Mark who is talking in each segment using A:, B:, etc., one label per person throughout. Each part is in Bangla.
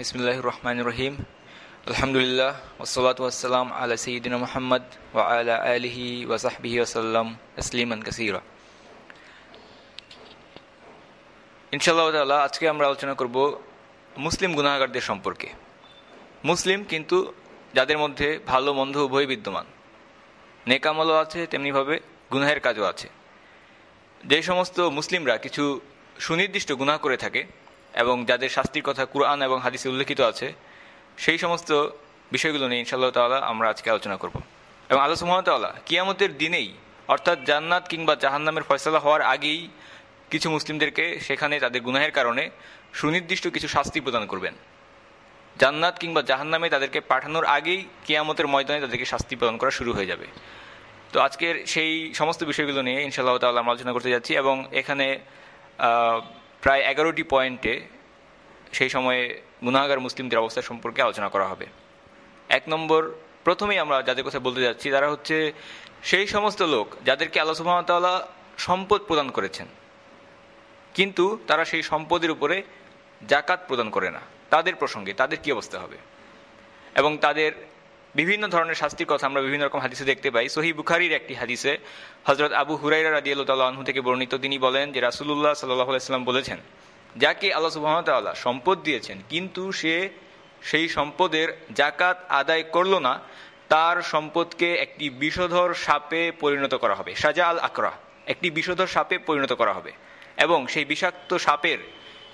A: বিসমিল্লাহ রহমান রহিম আলহামদুলিল্লাহ ওসলাত ওয়াসালাম আলা সঈদিন মোহাম্মদ ওয়া আলা আলিহি ওয়াসাহবিহি ওসাল্লাম আসলিমান কাসিরা ইনশাআল্লাহ তাআলা আজকে আমরা আলোচনা করব মুসলিম গুনাহগারদের সম্পর্কে। মুসলিম কিন্তু যাদের মধ্যে ভালো, মন্দ, উভয় বিদ্যমান। নেকামলও আছে, তেমনিভাবে গুনাহের কাজও আছে। যে সমস্ত মুসলিমরা কিছু সুনির্দিষ্ট গুনাহ করে থাকে এবং যাদের শাস্তির কথা কুরআন এবং হাদিসে উল্লেখিত আছে, সেই সমস্ত বিষয়গুলো নিয়ে ইনশাআল্লাহ তাআলা আমরা আজকে আলোচনা করব। এবং আল্লাহ সুহামতাল্লাহ কিয়ামতের দিনেই, অর্থাৎ জান্নাত কিংবা জাহান্নামের ফয়সলা হওয়ার আগেই কিছু মুসলিমদেরকে সেখানে তাদের গুনাহের কারণে সুনির্দিষ্ট কিছু শাস্তি প্রদান করবেন। জান্নাত কিংবা জাহান্নামে তাদেরকে পাঠানোর আগেই কিয়ামতের ময়দানে তাদেরকে শাস্তি প্রদান করা শুরু হয়ে যাবে। তো আজকের সেই সমস্ত বিষয়গুলো নিয়ে ইনশাআল্লাহ তাআলা আমরা আলোচনা করতে যাচ্ছি এবং এখানে প্রায় এগারোটি পয়েন্টে সেই সময়ে গুনাগার মুসলিমদের অবস্থা সম্পর্কে আলোচনা করা হবে। এক নম্বর, প্রথমেই আমরা যাদের কথা বলতে যাচ্ছি, তারা হচ্ছে সেই সমস্ত লোক যাদেরকে আল্লাহ সুহামতাল্লাহ সম্পদ প্রদান করেছেন। কিন্তু তারা সেই সম্পদের উপরে জাকাত প্রদান করে না। তাদের প্রসঙ্গে তাদের কি অবস্থা হবে? এবং তাদের বিভিন্ন ধরনের শাস্তির কথা আমরা বিভিন্ন রকম হাদিসে দেখতে পাই। সহি বুখারির একটি হাদিসে হজরত আবু হুরাইরা রাজি আল্লাহ থেকে বর্ণিত, তিনি বলেন যে রাসুল্লাহ সাল্লাহ বলেছেন, যাকে আল্লাহ সুবাহতাল্লাহ সম্পদ দিয়েছেন, কিন্তু সে সেই সম্পদের জাকাত আদায় করল না, তার সম্পদকে একটি বিষধর সাপে পরিণত করা হবে। সাজা আল আকরা, একটি বিষধর সাপে পরিণত করা হবে। এবং সেই বিষাক্ত সাপের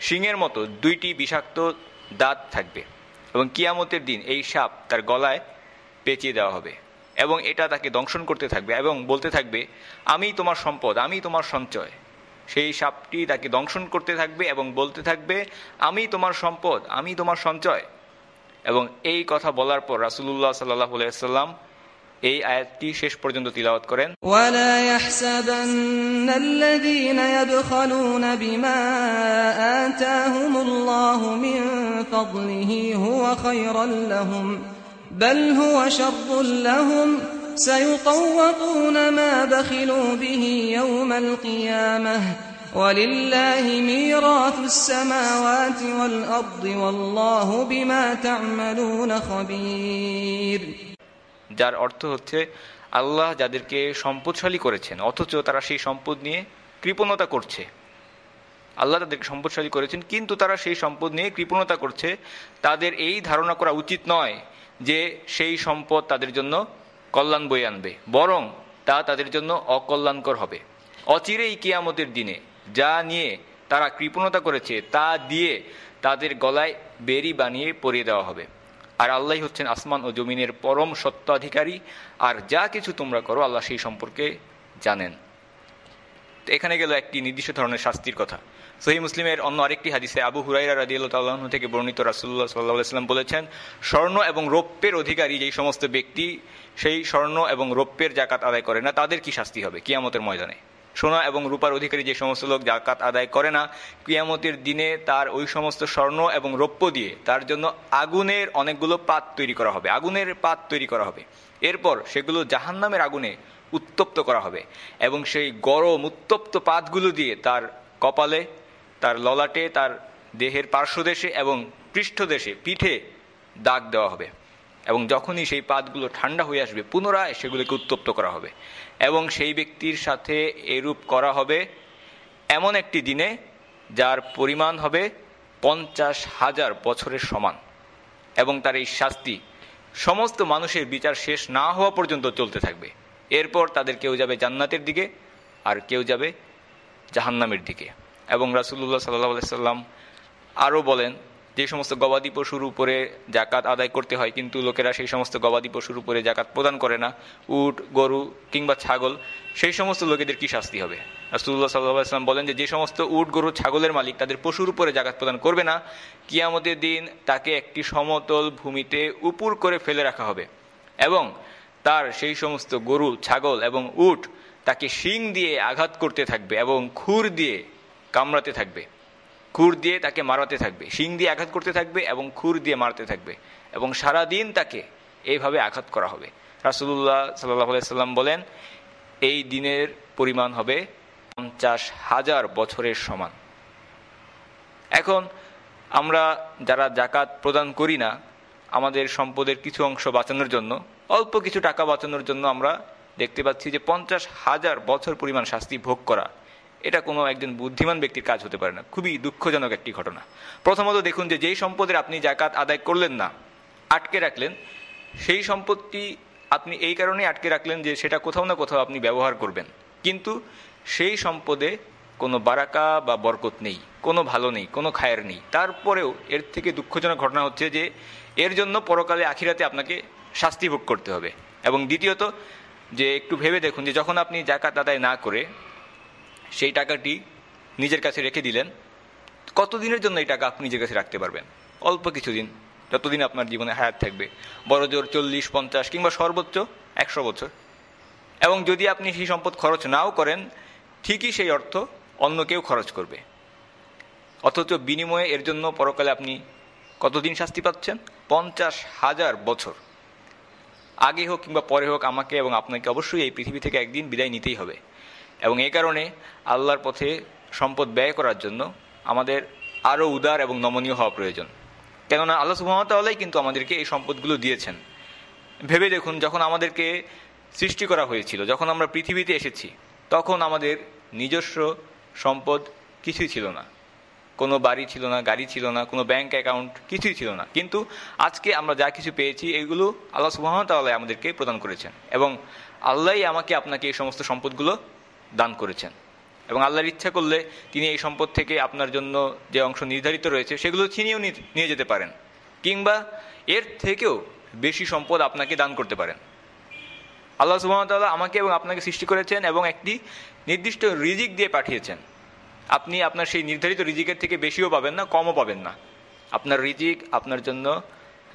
A: শিঙের মতো দুইটি বিষাক্ত দাঁত থাকবে। এবং কিয়ামতের দিন এই সাপ তার গলায় পেঁচিয়ে দেওয়া হবে এবং এটা তাকে দংশন করতে থাকবে এবং বলতে থাকবে আমি তোমার সম্পদ আমি তোমার সঞ্চয় সেই সাপটি তাকে দংশন করতে থাকবে এবং বলতে থাকবে আমি তোমার সম্পদ আমি তোমার সঞ্চয় এবং এই কথা বলার পর রাসুল্লাহ সাল্লাহ সাল্লাম এই আয়াতটি শেষ পর্যন্ত তিলাওয়াত করেন
B: ولا يحسبن الذين يبخلون بما آتاهم الله من فضله هو خيرا لهم بل هو شر لهم سيطوقون ما بخلوا به يوم القيامة ولله ميراث السماوات والأرض والله بما تعملون خبير
A: যার অর্থ হচ্ছে আল্লাহ যাদেরকে সম্পদশালী করেছেন অথচ তারা সেই সম্পদ নিয়ে কৃপণতা করছে আল্লাহ তাদেরকে সম্পদশালী করেছেন কিন্তু তারা সেই সম্পদ নিয়ে কৃপণতা করছে তাদের এই ধারণা করা উচিত নয় যে সেই সম্পদ তাদের জন্য কল্যাণ বয়ে আনবে, বরং তা তাদের জন্য অকল্যাণকর হবে। অচিরেই কিয়ামতের দিনে যা নিয়ে তারা কৃপণতা করেছে, তা দিয়ে তাদের গলায় বেরি বানিয়ে পরিয়ে দেওয়া হবে। আর আল্লাহ হচ্ছেন আসমান ও জমিনের পরম সত্ত্বাধিকারী, আর যা কিছু তোমরা করো আল্লাহ সেই সম্পর্কে জানেন। এখানে গেল একটি নির্দিষ্ট ধরনের শাস্তির কথা। সহি মুসলিমের অন্য আরেকটি হাদিসে আবু হুরাইরা রাজিউল্লাহ থেকে বর্ণিত রাসুল্লাহ সাল্লাহ সাল্লাম বলেছেন, স্বর্ণ এবং রৌপ্যের অধিকারী যেই সমস্ত ব্যক্তি সেই স্বর্ণ এবং রৌপ্যের জাকাত আদায় করে না, তাদের কি শাস্তি হবে কিয়ামতের ময়দানে? সোনা এবং রূপার অধিকারী যে সমস্ত লোক জাকাত আদায় করে না, কিয়ামতের দিনে তার ওই সমস্ত স্বর্ণ এবং রৌপ্য দিয়ে তার জন্য আগুনের অনেকগুলো পাত তৈরি করা হবে, আগুনের পাত তৈরি করা হবে। এরপর সেগুলো জাহান্নামের আগুনে উত্তপ্ত করা হবে এবং সেই গরম উত্তপ্ত পাতগুলো দিয়ে তার কপালে তার ললাটে, তার দেহের পার্শ্বদেশে এবং পৃষ্ঠদেশে পিঠে দাগ দেওয়া হবে এবং যখনই সেই পাতগুলো ঠান্ডা হয়ে আসবে, পুনরায় সেগুলোকে উত্তপ্ত করা হবে এবং সেই ব্যক্তির সাথে এরূপ করা হবে এমন একটি দিনে যার পরিমাণ হবে পঞ্চাশ হাজার বছরের সমান এবং তার এই শাস্তি সমস্ত মানুষের বিচার শেষ না হওয়া পর্যন্ত চলতে থাকবে। এরপর তাদের কেউ যাবে জান্নাতের দিকে আর কেউ যাবে জাহান্নামের দিকে। এবং রাসুল্লাহ সাল্লাহ সাল্লাম আরও বলেন, যে সমস্ত গবাদি পশুর উপরে জাকাত আদায় করতে হয়, কিন্তু লোকেরা সেই সমস্ত গবাদি পশুর উপরে জাকাত প্রদান করে না। উট, গরু কিংবা ছাগল, সেই সমস্ত লোকেদের কি শাস্তি হবে? রাসুল্লাহ সাল্লাম বলেন যে যে সমস্ত উট, গরু, ছাগলের মালিক তাদের পশুর উপরে জাকাত প্রদান করবে না, কিয়ামতের দিন তাকে একটি সমতল ভূমিতে উপুর করে ফেলে রাখা হবে এবং তার সেই সমস্ত গরু, ছাগল এবং উট তাকে শিং দিয়ে আঘাত করতে থাকবে এবং খুর দিয়ে কামড়াতে থাকবে। খুর দিয়ে তাকে মারাতে থাকবে। শিং দিয়ে আঘাত করতে থাকবে এবং খুর দিয়ে মারতে থাকবে এবং সারা দিন তাকে এইভাবে আঘাত করা হবে। রাসুল্লাহ সাল্লাহ সাল্লাম বলেন, এই দিনের পরিমাণ হবে পঞ্চাশ হাজার বছরের সমান। এখন আমরা যারা জাকাত প্রদান করি না, আমাদের সম্পদের কিছু অংশ বাঁচানোর জন্য, অল্প কিছু টাকা বাঁচানোর জন্য আমরা দেখতে পাচ্ছি যে পঞ্চাশ হাজার বছর পরিমাণ শাস্তি ভোগ করা এটা কোনো একজন বুদ্ধিমান ব্যক্তির কাজ হতে পারে না। খুবই দুঃখজনক একটি ঘটনা। প্রথমত দেখুন যে যেই সম্পদের আপনি জাকাত আদায় করলেন না, আটকে রাখলেন, সেই সম্পত্তি আপনি এই কারণে আটকে রাখলেন যে সেটা কোথাও না কোথাও আপনি ব্যবহার করবেন। কিন্তু সেই সম্পদে কোনো বারাকা বা বরকত নেই, কোনো ভালো নেই, কোনো খায়ের নেই। তারপরেও এর থেকে দুঃখজনক ঘটনা হচ্ছে যে এর জন্য পরকালে আখিরাতে আপনাকে শাস্তি ভোগ করতে হবে। এবং দ্বিতীয়ত যে একটু ভেবে দেখুন যে যখন আপনি জাকাত আদায় না করে সেই টাকাটি নিজের কাছে রেখে দিলেন। কতদিনের জন্য এই টাকা আপনি নিজের কাছে রাখতে পারবেন? অল্প কিছুদিন, যতদিন আপনার জীবনে হায়াত থাকবে। বড় জোর চল্লিশ, পঞ্চাশ কিংবা সর্বোচ্চ একশো বছর। এবং যদি আপনি সেই সম্পদ খরচ নাও করেন, ঠিকই সেই অর্থ অন্য কেউ খরচ করবে। অথচ বিনিময়ে এর জন্য পরকালে আপনি কতদিন শাস্তি পাচ্ছেন? পঞ্চাশ হাজার বছর। আগে হোক কিংবা পরে হোক আমাকে এবং আপনাকে অবশ্যই এই পৃথিবী থেকে একদিন বিদায় নিতেই হবে। এবং এই কারণে আল্লাহর পথে সম্পদ ব্যয় করার জন্য আমাদের আরও উদার এবং নমনীয় হওয়া প্রয়োজন। কেননা আল্লাহ সুহামতাল্লাহ কিন্তু আমাদেরকে এই সম্পদগুলো দিয়েছেন। ভেবে দেখুন, যখন আমাদেরকে সৃষ্টি করা হয়েছিল, যখন আমরা পৃথিবীতে এসেছি, তখন আমাদের নিজস্ব সম্পদ কিছুই ছিল না। কোনো বাড়ি ছিল না, গাড়ি ছিল না, কোনো ব্যাংক অ্যাকাউন্ট কিছুই ছিল না। কিন্তু আজকে আমরা যা কিছু পেয়েছি, এগুলো আল্লাহ সুহামতাল্লাহ আমাদেরকে প্রদান করেছেন। এবং আল্লাহই আমাকে আপনাকে এই সমস্ত সম্পদগুলো দান করেছেন। এবং আল্লাহর ইচ্ছা করলে তিনি এই সম্পদ থেকে আপনার জন্য যে অংশ নির্ধারিত রয়েছে, সেগুলো ছিনিয়েও নিয়ে যেতে পারেন। কিংবা এর থেকেও বেশি সম্পদ আপনাকে দান করতে পারেন। আল্লাহ সুবাহতাল্লাহ আমাকে এবং আপনাকে সৃষ্টি করেছেন এবং একটি নির্দিষ্ট রিজিক দিয়ে পাঠিয়েছেন। আপনি আপনার সেই নির্ধারিত রিজিকের থেকে বেশিও পাবেন না, কমও পাবেন না। আপনার রিজিক আপনার জন্য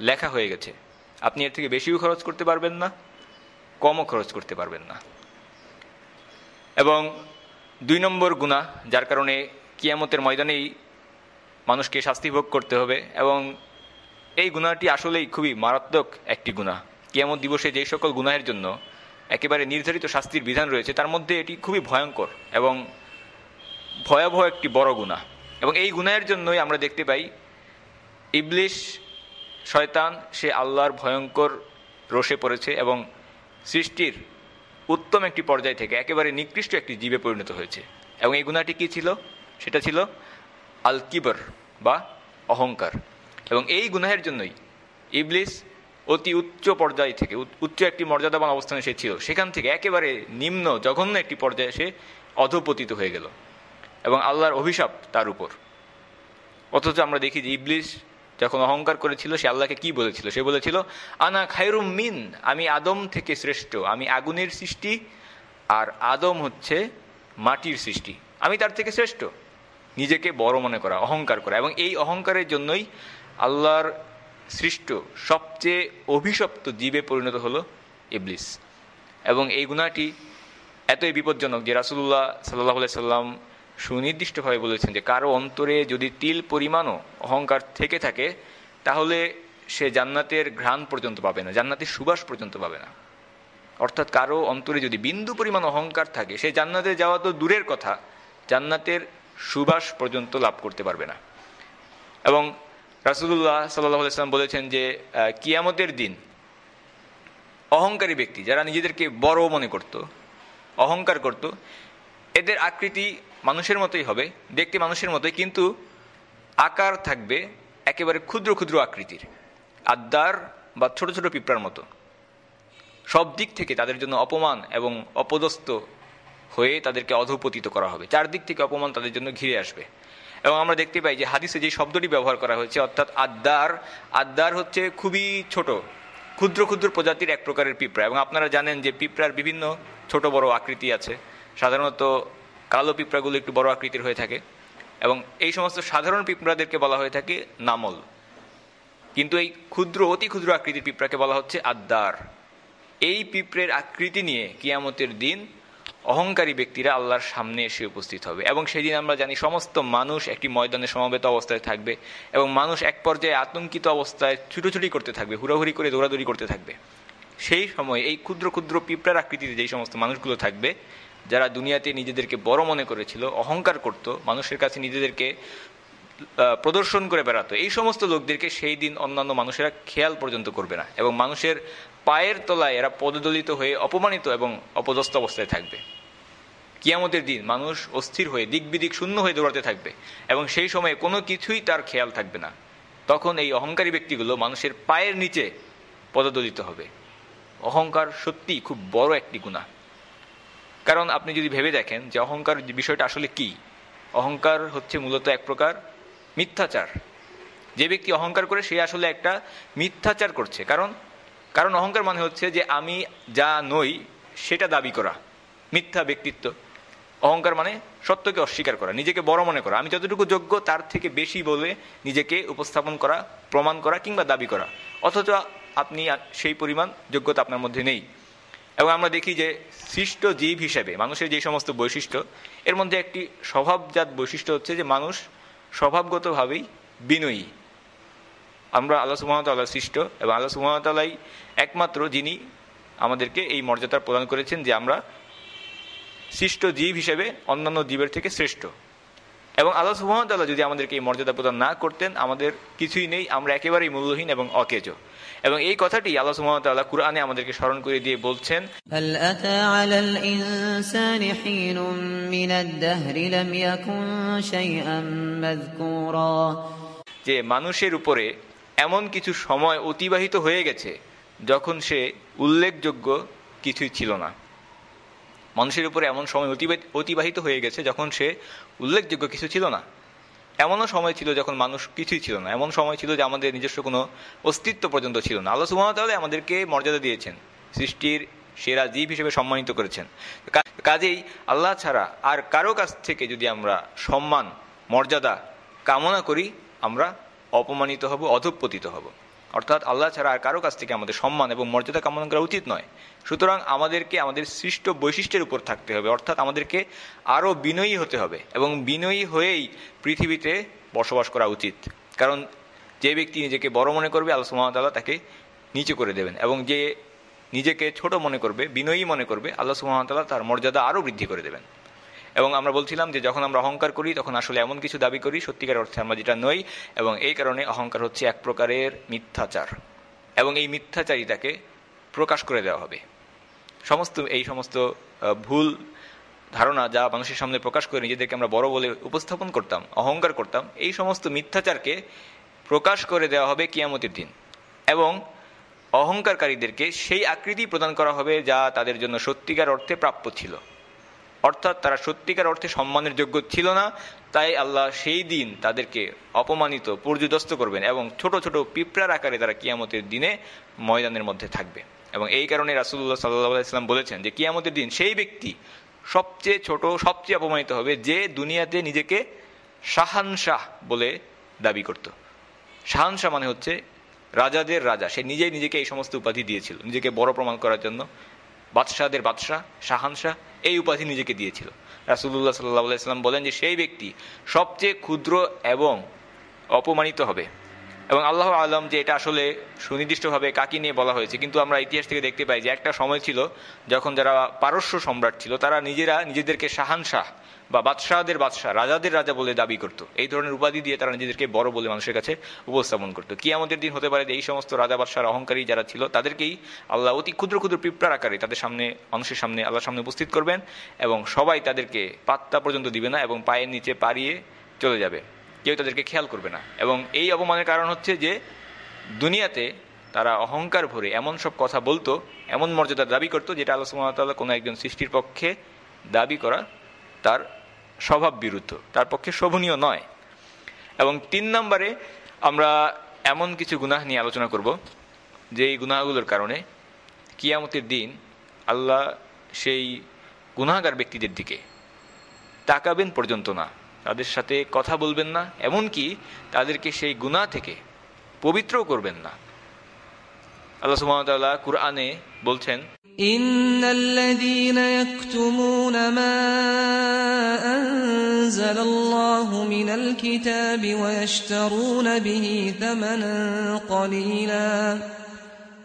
A: লেখা হয়ে গেছে। আপনি এর থেকে বেশিও খরচ করতে পারবেন না, কমও খরচ করতে পারবেন না। এবং দুই নম্বর গুণা যার কারণে কিয়ামতের ময়দানেই মানুষকে শাস্তি ভোগ করতে হবে এবং এই গুণাটি আসলেই খুবই মারাত্মক একটি গুণা কিয়ামত দিবসে যেই সকল গুনাহের জন্য একেবারে নির্ধারিত শাস্তির বিধান রয়েছে, তার মধ্যে এটি খুবই ভয়ঙ্কর এবং ভয়াবহ একটি বড় গুণা এবং এই গুনাহের জন্যই আমরা দেখতে পাই, ইবলিশ শয়তান সে আল্লাহর ভয়ঙ্কর রোষে পড়েছে এবং সৃষ্টির উত্তম একটি পর্যায় থেকে একেবারে নিকৃষ্ট একটি জীবে পরিণত হয়েছে। এবং এই গুণাটি কি ছিল? সেটা ছিল আল কিবর বা অহংকার। এবং এই গুনাহের জন্যই ইবলিস অতি উচ্চ পর্যায় থেকে উচ্চ একটি মর্যাদাবান অবস্থানে সে ছিল। সেখান থেকে একেবারে নিম্ন, জঘন্য একটি পর্যায়ে সে অধপতিত হয়ে গেল। এবং আল্লাহর অভিশাপ তার উপর। অথচ আমরা দেখি যে ইবলিস যখন অহংকার করেছিল, সে আল্লাহকে কি বলেছিল? সে বলেছিল, আনা খায়রুম মিন, আমি আদম থেকে শ্রেষ্ঠ। আমি আগুনের সৃষ্টি আর আদম হচ্ছে মাটির সৃষ্টি। আমি তার থেকে শ্রেষ্ঠ। নিজেকে বড় মনে করা, অহংকার করা। এবং এই অহংকারের জন্যই আল্লাহর সৃষ্ট সবচেয়ে অভিশপ্ত জীবে পরিণত হলো ইবলিস। এবং এই গুণাটি এতই বিপজ্জনক যে রাসুল্লাহ সাল্লাহ সাল্লাম সুনির্দিষ্টভাবে বলেছেন যে কারও অন্তরে যদি তিল পরিমাণও অহংকার থেকে থাকে, তাহলে সে জান্নাতের ঘ্রাণ পর্যন্ত পাবে না, জান্নাতের সুবাস পর্যন্ত পাবে না। অর্থাৎ কারও অন্তরে যদি বিন্দু পরিমাণ অহংকার থাকে, সে জান্নাতে যাওয়া তো দূরের কথা, জান্নাতের সুবাস পর্যন্ত লাভ করতে পারবে না। এবং রাসুল্লাহ সাল্লাম বলেছেন যে কিয়ামতের দিন অহংকারী ব্যক্তি যারা নিজেদেরকে বড় মনে করত, অহংকার করত, এদের আকৃতি মানুষের মতোই হবে, দেখতে মানুষের মতোই, কিন্তু আকার থাকবে একেবারে ক্ষুদ্র ক্ষুদ্র আকৃতির, আদ্দার বা ছোট ছোট পিঁপড়ার মতো। সব দিক থেকে তাদের জন্য অপমান এবং অপদস্থ হয়ে তাদেরকে অধপতিত করা হবে। চারদিক থেকে অপমান তাদের জন্য ঘিরে আসবে। এবং আমরা দেখতে পাই যে হাদিসে যে শব্দটি ব্যবহার করা হয়েছে, অর্থাৎ আদ্দার আদ্দার হচ্ছে খুবই ছোট, ক্ষুদ্র ক্ষুদ্র প্রজাতির এক প্রকারের পিঁপড়া। এবং আপনারা জানেন যে পিঁপড়ার বিভিন্ন ছোট বড় আকৃতি আছে। সাধারণত কালো পিঁপড়াগুলো একটু বড় আকৃতির হয়ে থাকে এবং এই সমস্ত সাধারণ পিঁপড়াদেরকে বলা হয়ে থাকে নামল। কিন্তু এই ক্ষুদ্র, অতি ক্ষুদ্র আকৃতির পিঁপড়াকে বলা হচ্ছে আদ্দার। এই পিঁপড়ের আকৃতি নিয়ে কিয়ামতের দিন অহংকারী ব্যক্তিরা আল্লাহর সামনে এসে উপস্থিত হবে এবং সেদিন আমরা জানি সমস্ত মানুষ একটি ময়দানে সমবেত অবস্থায় থাকবে এবং মানুষ এক পর্যায়ে আতঙ্কিত অবস্থায় ছুটোছুটি করতে থাকবে, হুড়াহুড়ি করে দৌড়াদৌড়ি করতে থাকবে। সেই সময় এই ক্ষুদ্র ক্ষুদ্র পিঁপড়ার আকৃতিতে যেই সমস্ত মানুষগুলো থাকবে যারা দুনিয়াতে নিজেদেরকে বড় মনে করেছিল, অহংকার করত, মানুষের কাছে নিজেদেরকে প্রদর্শন করে বেড়াতো। এই সমস্ত লোকদেরকে সেই দিন অন্যান্য মানুষেরা খেয়াল পর্যন্ত করবে না এবং মানুষের পায়ের তলায় এরা পদদলিত হয়ে অপমানিত এবং অপদস্থ অবস্থায় থাকবে। কিয়ামতের দিন মানুষ অস্থির হয়ে দিক বিদিক শূন্য হয়ে দৌড়াতে থাকবে এবং সেই সময়ে কোনো কিছুই তার খেয়াল থাকবে না। তখন এই অহংকারী ব্যক্তিগুলো মানুষের পায়ের নিচে পদদলিত হবে। অহংকার সত্যি খুব বড় একটি গুণা কারণ আপনি যদি ভেবে দেখেন যে অহংকার বিষয়টা আসলে কি? অহংকার হচ্ছে মূলত এক প্রকার মিথ্যাচার। যে ব্যক্তি অহংকার করে, সে আসলে একটা মিথ্যাচার করছে। কারণ কারণ অহংকার মানে হচ্ছে যে আমি যা নই, সেটা দাবি করা, মিথ্যা ব্যক্তিত্ব। অহংকার মানে সত্যকে অস্বীকার করা, নিজেকে বড় মনে করা। আমি যতটুকু যোগ্য, তার থেকে বেশি বলে নিজেকে উপস্থাপন করা, প্রমাণ করা কিংবা দাবি করা। অথচ আপনি সেই পরিমাণ যোগ্যতা আপনার মধ্যে নেই। এবং আমরা দেখি যে সৃষ্ট জীব হিসেবে, মানুষের যে সমস্ত বৈশিষ্ট্য, এর মধ্যে একটি স্বভাবজাত বৈশিষ্ট্য হচ্ছে যে মানুষ স্বভাবগতভাবেই বিনয়ী। আমরা আল্লাহ সুমতাল্লাহ সৃষ্ট এবং আল্লাহ সুমতাল্লাহ একমাত্র যিনি আমাদেরকে এই মর্যাদা প্রদান করেছেন যে আমরা সৃষ্ট জীব হিসেবে অন্যান্য জীবের থেকে শ্রেষ্ঠ। এবং আল্লাহ সুহামতাল্লাহ যদি আমাদেরকে এই মর্যাদা প্রদান না করতেন, আমাদের কিছুই নেই, আমরা একেবারেই মূল্যহীন এবং অকেজ। এবং এই কথাটি আল্লাহ সুমতাল্লাহ কুরআনে আমাদেরকে স্মরণ করে দিয়ে বলছেন যে মানুষের উপরে এমন কিছু সময় অতিবাহিত হয়ে গেছে যখন সে উল্লেখযোগ্য কিছুই ছিল না। মানুষের উপরে এমন সময় অতিবাহিত হয়ে গেছে যখন সে উল্লেখযোগ্য কিছু ছিল না। এমনও সময় ছিল যখন মানুষ কিছুই ছিল না। এমন সময় ছিল যে আমাদের নিজস্ব কোনো অস্তিত্ব পর্যন্ত ছিল না। আল্লাহ সুমতাল্লাহ আমাদেরকে মর্যাদা দিয়েছেন, সৃষ্টির সেরা জীব হিসেবে সম্মানিত করেছেন। কাজেই আল্লাহ ছাড়া আর কারও কাছ থেকে যদি আমরা সম্মান, মর্যাদা কামনা করি, আমরা অপমানিত হব, অধঃপতিত হব। অর্থাৎ আল্লাহ ছাড়া আর কারও কাছ থেকে আমাদের সম্মান এবং মর্যাদা কামনা করা উচিত নয়। সুতরাং আমাদেরকে আমাদের সৃষ্ট বৈশিষ্ট্যের উপর থাকতে হবে, অর্থাৎ আমাদেরকে আরও বিনয়ী হতে হবে এবং বিনয়ী হয়েই পৃথিবীতে বসবাস করা উচিত। কারণ যে ব্যক্তি নিজেকে বড় মনে করবে, আল্লাহ সুহামতাল্লাহ তাকে নিচু করে দেবেন এবং যে নিজেকে ছোট মনে করবে, বিনয়ী মনে করবে, আল্লাহ সুহামতাল্লাহ তার মর্যাদা আরও বৃদ্ধি করে দেবেন। এবং আমরা বলছিলাম যে যখন আমরা অহংকার করি, তখন আসলে এমন কিছু দাবি করি, সত্যিকার অর্থে আমরা যেটা নই এবং এই কারণে অহংকার হচ্ছে এক প্রকারের মিথ্যাচার এবং এই মিথ্যাচারিতাকে প্রকাশ করে দেওয়া হবে। সমস্ত, এই সমস্ত ভুল ধারণা যা মানুষের সামনে প্রকাশ করে নিজেদেরকে আমরা বড় বলে উপস্থাপন করতাম, অহংকার করতাম, এই সমস্ত মিথ্যাচারকে প্রকাশ করে দেওয়া হবে কিয়ামতের দিন। এবং অহংকারকারীদেরকে সেই আকৃতি প্রদান করা হবে যা তাদের জন্য সত্যিকার অর্থে প্রাপ্য ছিল। অর্থাৎ তারা সত্যিকার অর্থে সম্মানের যোগ্য ছিল না, তাই আল্লাহ সেই দিন তাদেরকে অপমানিত পর্যদস্ত করবেন এবং ছোট ছোট পিঁপড়ার আকারে তারা কিয়ামতের দিনে ময়দানের মধ্যে থাকবে। এবং এই কারণে রাসুল্লাহ সাল্লাহ ইসলাম বলেছেন যে কিয়ামতের দিন সেই ব্যক্তি সবচেয়ে ছোট, সবচেয়ে অপমানিত হবে যে দুনিয়াতে নিজেকে শাহানশাহ বলে দাবি করত। শাহানশাহ মানে হচ্ছে রাজাদের রাজা। সে নিজেই নিজেকে এই সমস্ত উপাধি দিয়েছিল। নিজেকে বড় প্রমাণ করার জন্য বাদশাহদের বাদশাহ, শাহানশাহ এই উপাধি নিজেকে দিয়েছিল। রাসুল্লাহ সাল্লাহ ইসলাম বলেন যে সেই ব্যক্তি সবচেয়ে ক্ষুদ্র এবং অপমানিত হবে। এবং আল্লাহ আলম যে এটা আসলে সুনির্দিষ্টভাবে কাকি নিয়ে বলা হয়েছে, কিন্তু আমরা ইতিহাস থেকে দেখতে পাই যে একটা সময় ছিল যখন যারা পারস্য সম্রাট ছিল, তারা নিজেরা নিজেদেরকে শাহানশাহ বা বাদশাহদের বাদশাহ, রাজাদের রাজা বলে দাবি করত। এই ধরনের উপাধি দিয়ে তারা নিজেদেরকে বড় বলে মানুষের কাছে উপস্থাপন করতো। কি আমাদের দিন হতে পারে যে এই সমস্ত রাজা বাদশাহ অহংকারী যারা ছিল, তাদেরকেই আল্লাহ অতি ক্ষুদ্র ক্ষুদ্র পিঁপড়ার আকারে তাদের সামনে, মানুষের সামনে, আল্লাহর সামনে উপস্থিত করবেন এবং সবাই তাদেরকে পাত্তা পর্যন্ত দিবে না এবং পায়ের নিচে পারিয়ে চলে যাবে। কেউ তাদেরকে খেয়াল করবে না। এবং এই অপমানের কারণ হচ্ছে যে, দুনিয়াতে তারা অহংকার ভরে এমন সব কথা বলতো, এমন মর্যাদা দাবি করতো, যেটা আল্লাহ সুমতাল্লাহ কোনো একজন সৃষ্টির পক্ষে দাবি করা তার স্বভাব বিরুদ্ধ, তার পক্ষে শোভনীয় নয়। এবং তিন নম্বরে আমরা এমন কিছু গুনাহ নিয়ে আলোচনা করব, যে এই গুনাহগুলোর কারণে কিয়ামতের দিন আল্লাহ সেই গুনাহগার ব্যক্তিদের দিকে তাকাবেন পর্যন্ত না। তাদের সাথে কথা বলবেন না এমনকি তাদেরকে সেই গুনাহ থেকে পবিত্রও করবেন না আল্লাহ সুমতাল্লাহ কুরআনে বলছেন
B: إن الذين يكتمون ما أنزل الله من الكتاب ويشترون به ثمنا قليلا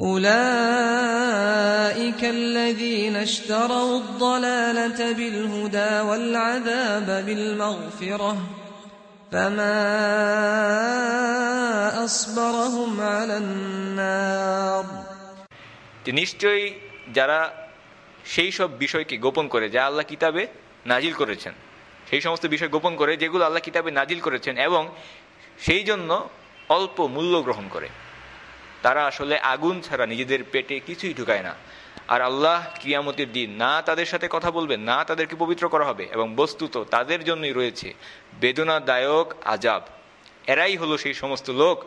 B: أولئك الذين اشتروا الضلالة بالهدى والعذاب بالمغفرة فما أصبرهم على النار
A: যে নিশ্চয়ই যারা সেই সব বিষয়কে গোপন করে যা আল্লাহ কিতাবে নাজিল করেছেন সেই সমস্ত বিষয় গোপন করে যেগুলো আল্লাহ কিতাবে নাজিল করেছেন এবং সেই জন্য অল্প মূল্য গ্রহণ করে তারা আসলে আগুন ছাড়া নিজেদের পেটে কিছুই ঢুকায় না। আর আল্লাহ কিয়ামতের দিন না তাদের সাথে কথা বলবেন, না তাদেরকে পবিত্র করা হবে এবং বস্তুত তাদের জন্যই রয়েছে বেদনাদায়ক আজাব এরাই হলো সেই সমস্ত লোক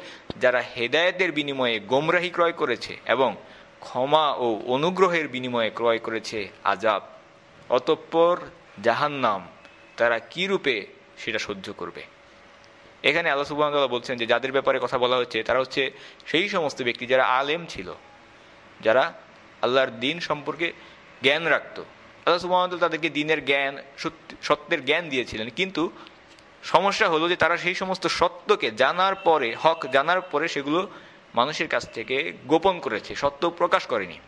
A: যারা হেদায়েতের বিনিময়ে গোমরাহি ক্রয় করেছে এবং ক্ষমা ও অনুগ্রহের বিনিময়ে ক্রয় করেছে আজাব অতঃপর জাহান্নাম তারা কি রূপে সেটা সহ্য করবে? এখানে আল্লাহ সুবাহতাল্লাহ বলছেন যে যাদের ব্যাপারে কথা বলা হচ্ছে, তারা হচ্ছে সেই সমস্ত ব্যক্তি যারা আলেম ছিল, যারা আল্লাহর দিন সম্পর্কে জ্ঞান রাখত। আল্লাহ সুবাহতাল তাদেরকে দিনের জ্ঞান, সত্য- সত্যের জ্ঞান দিয়েছিলেন। কিন্তু সমস্যা হলো যে তারা সেই সমস্ত সত্যকে জানার পরে, হক জানার পরে সেগুলো মানুষের কাছ থেকে গোপন করেছে, সত্য প্রকাশ করেনি।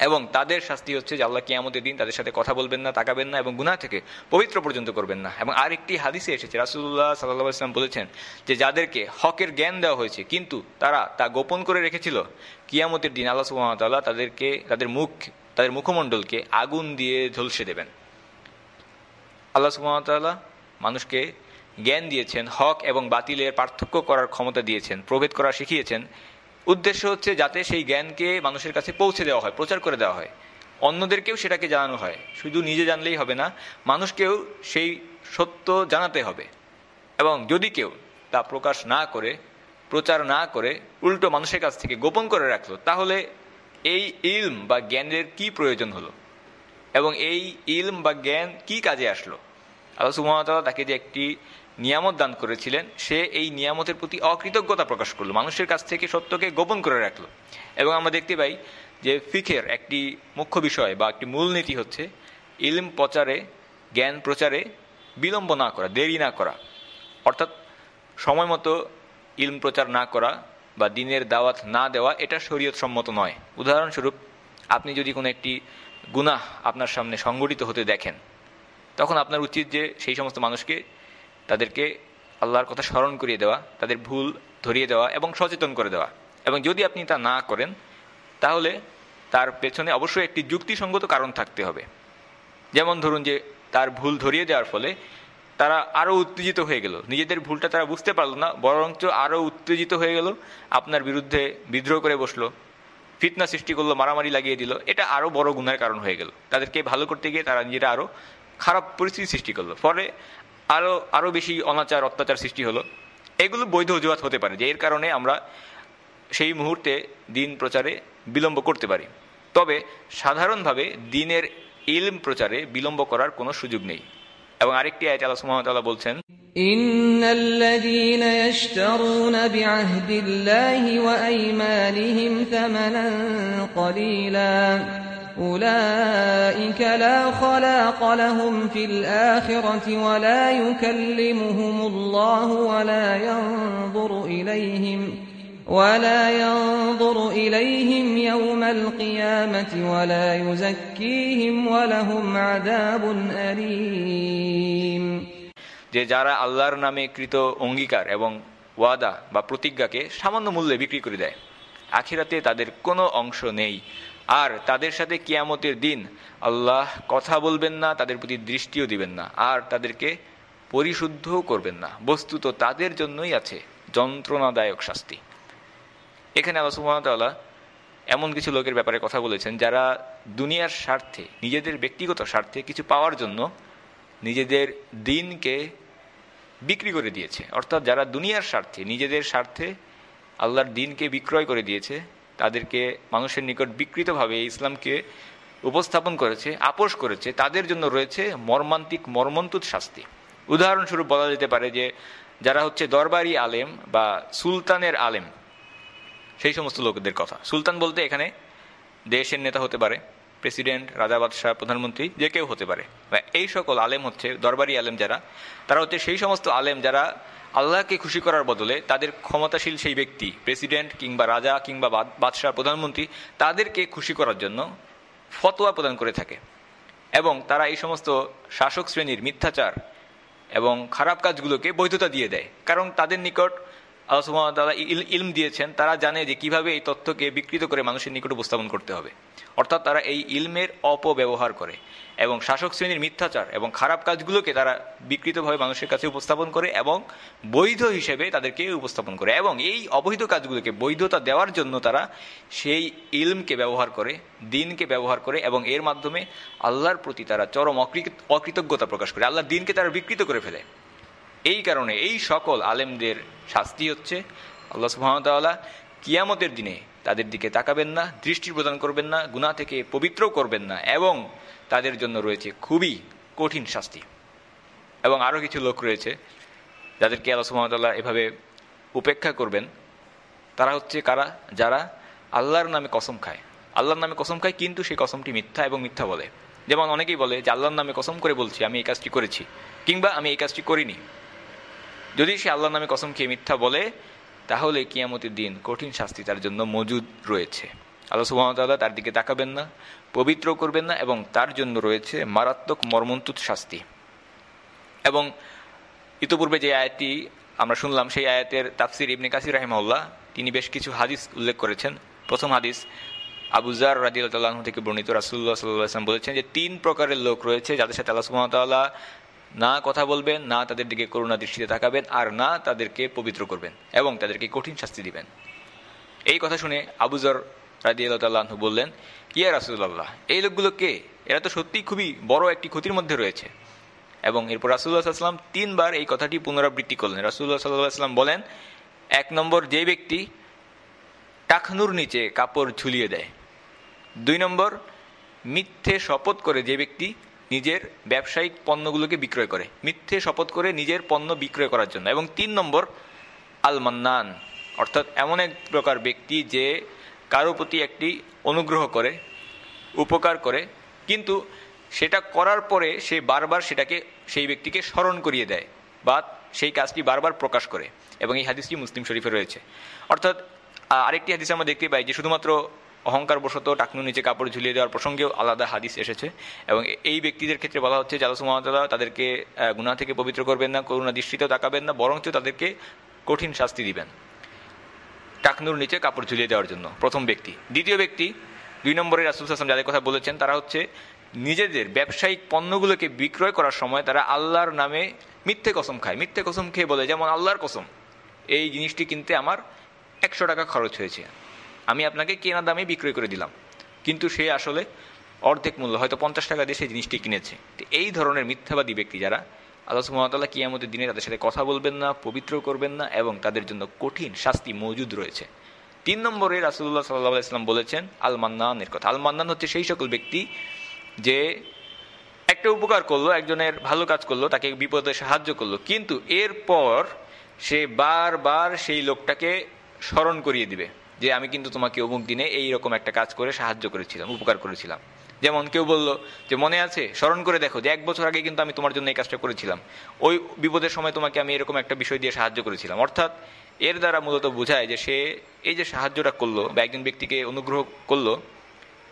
A: এবং তাদের শাস্তি হচ্ছে যে আল্লাহ কিয়ামতের দিন তাদের সাথে কথা বলবেন না, তাকাবেন না এবং গুনাহ থেকে পবিত্র পর্যন্ত করবেন না। এবং আরেকটি হাদিসে এসেছে রাসুল্লাহ সাল্লাহ ইসলাম বলেছেন যে যাদেরকে হকের জ্ঞান দেওয়া হয়েছে, কিন্তু তারা তা গোপন করে রেখেছিল, কিয়ামতের দিন আল্লাহ সুহামতাল্লাহ তাদেরকে, তাদের মুখ, তাদের মুখমণ্ডলকে আগুন দিয়ে ঝলসে দেবেন। আল্লাহ সুহামতাল্লাহ মানুষকে জ্ঞান দিয়েছেন, হক এবং বাতিলের পার্থক্য করার ক্ষমতা দিয়েছেন, প্রভেদ করা শিখিয়েছেন উদ্দেশ্য হচ্ছে যাতে সেই জ্ঞানকে মানুষের কাছে পৌঁছে দেওয়া হয়, প্রচার করে দেওয়া হয়। অন্যদেরকেও সেটাকে জানানো হয়। শুধু নিজে জানলেই হবে না, মানুষকেও সেই সত্য জানাতে হবে। এবং যদি কেউ তা প্রকাশ না করে, প্রচার না করে, উল্টো মানুষের কাছ থেকে গোপন করে রাখল, তাহলে এই ইলম বা জ্ঞানের কি প্রয়োজন হলো? এবং এই ইলম বা জ্ঞান কি কাজে আসলো? আল্লাহ তাকে যে একটি নিয়ামত দান করেছিলেন, সে এই নিয়ামতের প্রতি অকৃতজ্ঞতা প্রকাশ করল, মানুষের কাছ থেকে সত্যকে গোপন করে রাখল। এবং আমরা দেখতে পাই যে ফিখের একটি মুখ্য বিষয় বা একটি মূলনীতি হচ্ছে ইলম প্রচারে, জ্ঞান প্রচারে বিলম্ব না করা, দেরি না করা। অর্থাৎ সময় মতো ইলম প্রচার না করা বা দিনের দাওয়াত না দেওয়া, এটা শরীয়ত সম্মত নয়। উদাহরণস্বরূপ, আপনি যদি কোনো একটি গুনাহ আপনার সামনে সংগঠিত হতে দেখেন, তখন আপনার উচিত যে সেই সমস্ত মানুষকে তাদেরকে আল্লাহর কথা স্মরণ করিয়ে দেওয়া, তাদের ভুল ধরিয়ে দেওয়া এবং সচেতন করে দেওয়া। এবং যদি আপনি তা না করেন, তাহলে তার পেছনে অবশ্যই একটি যুক্তিসঙ্গত কারণ থাকতে হবে। যেমন ধরুন যে, তার ভুল ধরিয়ে দেওয়ার ফলে তারা আরও উত্তেজিত হয়ে গেল। নিজেদের ভুলটা তারা বুঝতে পারল না, বরঞ্চ আরও উত্তেজিত হয়ে গেল, আপনার বিরুদ্ধে বিদ্রোহ করে বসল, ফিতনা সৃষ্টি করল, মারামারি লাগিয়ে দিল, এটা আরও বড় গুণের কারণ হয়ে গেল। তাদেরকে ভালো করতে গিয়ে তারা নিজেরা আরও খারাপ পরিস্থিতি সৃষ্টি করল। ফলে আরও আরও বেশি অনাচার, অত্যাচার সৃষ্টি হলো। এগুলো বৈধ অজুহাত হতে পারে যে এর কারণে আমরা সেই মুহূর্তে দিন প্রচারে বিলম্ব করতে পারি। তবে সাধারণভাবে দিনের ইলম প্রচারে বিলম্ব করার কোনো সুযোগ নেই। এবং আরেকটি আয় আল্লাহ সুমতলা বলছেন,
B: ইন্নাল্লাযীনা أولئك لا خلاق لهم في الآخرة ولا يكلمهم الله ولا ينظر إليهم ولا ينظر إليهم يوم القيامة ولا يزكيهم ولهم عذاب أليم
A: যে যারা আল্লাহর নামে কৃত অঙ্গীকার এবং ওয়াদা বা প্রতিজ্ঞাকে সামান্য মূল্যে বিক্রি করে দেয় আখিরাতে তাদের কোনো অংশ নেই আর তাদের সাথে কিয়ামতের দিন আল্লাহ কথা বলবেন না, তাদের প্রতি দৃষ্টিও দিবেন না, আর তাদেরকে পরিশুদ্ধও করবেন না। বস্তুত তাদের জন্যই আছে যন্ত্রণাদায়ক শাস্তি। এখানে আল্লাহ সুহামতাল্লাহ এমন কিছু লোকের ব্যাপারে কথা বলেছেন যারা দুনিয়ার স্বার্থে, নিজেদের ব্যক্তিগত স্বার্থে কিছু পাওয়ার জন্য নিজেদের দিনকে বিক্রি করে দিয়েছে। অর্থাৎ যারা দুনিয়ার স্বার্থে, নিজেদের স্বার্থে আল্লাহর দিনকে বিক্রয় করে দিয়েছে তাদেরকে মানুষের নিকট বিকৃতভাবে ইসলামকে উপস্থাপন করেছে, আপোষ করেছে, তাদের জন্য রয়েছে মর্মান্তিক মর্মন্তুত শাস্তি। উদাহরণস্বরূপ বলা যেতে পারে যে, যারা হচ্ছে দরবারি আলেম বা সুলতানের আলেম, সেই সমস্ত লোকদের কথা। সুলতান বলতে এখানে দেশের নেতা হতে পারে, প্রেসিডেন্ট, রাজা বাদশাহ, প্রধানমন্ত্রী, যে কেউ হতে পারে। বা এই সকল আলেম হচ্ছে দরবারি আলেম যারা, তারা হচ্ছে সেই সমস্ত আলেম যারা আল্লাহকে খুশি করার বদলে তাদের ক্ষমতাশীল সেই ব্যক্তি, প্রেসিডেন্ট কিংবা রাজা কিংবা বাদশাহ, প্রধানমন্ত্রী, তাদেরকে খুশি করার জন্য ফতোয়া প্রদান করে থাকে। এবং তারা এই সমস্ত শাসক শ্রেণির মিথ্যাচার এবং খারাপ কাজগুলোকে বৈধতা দিয়ে দেয়। কারণ তাদের নিকট আল্লাহ ইলম দিয়েছেন। তারা জানে যে কীভাবে এই তথ্যকে বিকৃত করে মানুষের নিকট উপস্থাপন করতে হবে। অর্থাৎ তারা এই ইলমের অপব্যবহার করে এবং শাসক শ্রেণির মিথ্যাচার এবং খারাপ কাজগুলোকে তারা বিকৃতভাবে মানুষের কাছে উপস্থাপন করে এবং বৈধ হিসেবে তাদেরকে উপস্থাপন করে এবং এই অবৈধ কাজগুলোকে বৈধতা দেওয়ার জন্য তারা সেই ইলমকে ব্যবহার করে, দিনকে ব্যবহার করে এবং এর মাধ্যমে আল্লাহর প্রতি তারা চরম অকৃতজ্ঞতা প্রকাশ করে। আল্লাহর দিনকে তারা বিকৃত করে ফেলে। এই কারণে এই সকল আলেমদের শাস্তি হচ্ছে। আল্লাহ সুহামতাল্লাহ কিয়ামতের দিনে তাদের দিকে তাকাবেন না, দৃষ্টি প্রদান করবেন না গুণা থেকে পবিত্র করবেন না এবং তাদের জন্য রয়েছে খুবই কঠিন শাস্তি। এবং আরও কিছু লোক রয়েছে যাদেরকে আল্লাহ সুহামতাল্লাহ এভাবে উপেক্ষা করবেন। তারা হচ্ছে কারা? যারা আল্লাহর নামে কসম খায়। আল্লাহর নামে কসম খায় কিন্তু সেই কসমটি মিথ্যা এবং মিথ্যা বলে। যেমন অনেকেই বলে যে আল্লাহর নামে কসম করে বলছি, আমি এই কাজটি করেছি কিংবা আমি এই কাজটি করিনি। যদি সে আল্লাহর নামে কসম খেয়ে মিথ্যা বলে, তাহলে কিয়ামতের দিন কঠিন শাস্তি তার জন্য মজুদ রয়েছে। আল্লাহ সুহামতাল্লাহ তার দিকে তাকাবেন না, পবিত্র করবেন না, এবং তার জন্য রয়েছে মারাত্মক মর্মন্তুত শাস্তি। এবং ইতোপূর্বে যে আয়াতটি আমরা শুনলাম, সেই আয়াতের তাফসির ইবনে কাসির রাহিমাউল্লাহ তিনি বেশ কিছু হাদিস উল্লেখ করেছেন। প্রথম হাদিস আবুজার রাজিউল্লাহ থেকে বর্ণিত রাসুল্লাহ সাল্লাম বলেছেন যে তিন প্রকারের লোক রয়েছে যাদের সাথে আল্লাহ সুহামতাল্লাহ না কথা বলবেন, না তাদের দিকে করুণা দৃষ্টিতে তাকাবেন, আর না তাদেরকে পবিত্র করবেন এবং তাদেরকে কঠিন শাস্তি দিবেন। এই কথা শুনে আবুজর রাজি আল্লাহ বললেন, ইয়া রাসুল্লাহ এই লোকগুলো কে? এরা তো সত্যিই খুবই বড় একটি ক্ষতির মধ্যে রয়েছে। এবং এরপর রাসুল্লাহ সাল্লাম তিনবার এই কথাটি পুনরাবৃত্তি করলেন। রাসুল্লাহ সাল্লাহ সাল্লাম বলেন, এক নম্বর যে ব্যক্তি টাকনুর নিচে কাপড় ঝুলিয়ে দেয়, দুই নম্বর মিথ্যে শপথ করে যে ব্যক্তি নিজের ব্যবসায়িক পণ্যগুলোকে বিক্রয় করে, মিথ্যে শপথ করে নিজের পণ্য বিক্রয় করার জন্য। এবং তিন নম্বর আল মান্নান অর্থাৎ এমন এক প্রকার ব্যক্তি যে কারও প্রতি একটি অনুগ্রহ করে, উপকার করে, কিন্তু সেটা করার পরে সে বারবার সেটাকে, সেই ব্যক্তিকে স্মরণ করিয়ে দেয় বা সেই কাজটি বারবার প্রকাশ করে। এবং এই হাদিসটি মুসলিম শরীফে রয়েছে। অর্থাৎ আরেকটি হাদিস আমরা দেখতে পাই যে শুধুমাত্র অহংকার বশত টাকনু নিচে কাপড় ঝুলিয়ে দেওয়ার প্রসঙ্গেও আলাদা হাদিস এসেছে। এবং এই ব্যক্তিদের ক্ষেত্রে বলা হচ্ছে জালাসু মহামতাল্লাহ তাদেরকে গুণা থেকে পবিত্র করবেন না, করুণা দৃষ্টিতেও তাকাবেন না, বরঞ্চ তাদেরকে কঠিন শাস্তি দিবেন। টাকনুর নিচে কাপড় ঝুলিয়ে দেওয়ার জন্য প্রথম ব্যক্তি। দ্বিতীয় ব্যক্তি, দুই নম্বরের রাসুল হাসলাম যাদের কথা বলেছেন, তারা হচ্ছে নিজেদের ব্যবসায়িক পণ্যগুলোকে বিক্রয় করার সময় তারা আল্লাহর নামে মিথ্যে কসম খায়। মিথ্যে কসম খেয়ে বলে, যেমন আল্লাহর কসম, এই জিনিসটি কিনতে আমার একশো টাকা খরচ হয়েছে। আমি আপনাকে কেনা দামে বিক্রয় করে দিলাম। কিন্তু সে আসলে অর্ধেক মূল্য, হয়তো পঞ্চাশ টাকা দিয়ে সেই জিনিসটি কিনেছে। তো এই ধরনের মিথ্যাবাদী ব্যক্তি যারা, আল্লাহ সুমতাল্লাহ কিয়ামতের দিনে তাদের সাথে কথা বলবেন না, পবিত্র করবেন না এবং তাদের জন্য কঠিন শাস্তি মজুদ রয়েছে। তিন নম্বরে রাসুল্লাহ সাল্লাহ ইসলাম বলেছেন আল মান্নানের কথা। আল মান্নান হচ্ছে সেই সকল ব্যক্তি যে একটা উপকার করল, একজনের ভালো কাজ করল, তাকে বিপদে সাহায্য করল, কিন্তু এরপর সে বারবার সেই লোকটাকে স্মরণ করিয়ে দিবে। যে আমি কিন্তু তোমাকে অমুক দিনে এই রকম একটা কাজ করে সাহায্য করেছিলাম, উপকার করেছিলাম। যেমন কেউ বলল যে, মনে আছে? স্মরণ করে দেখো যে এক বছর আগে কিন্তু আমি তোমার জন্য এই কাজটা করেছিলাম। ওই বিপদের সময় তোমাকে আমি এরকম একটা বিষয় দিয়ে সাহায্য করেছিলাম। অর্থাৎ এর দ্বারা মূলত বোঝায় যে সে এই যে সাহায্যটা করল বা একজন ব্যক্তিকে অনুগ্রহ করল,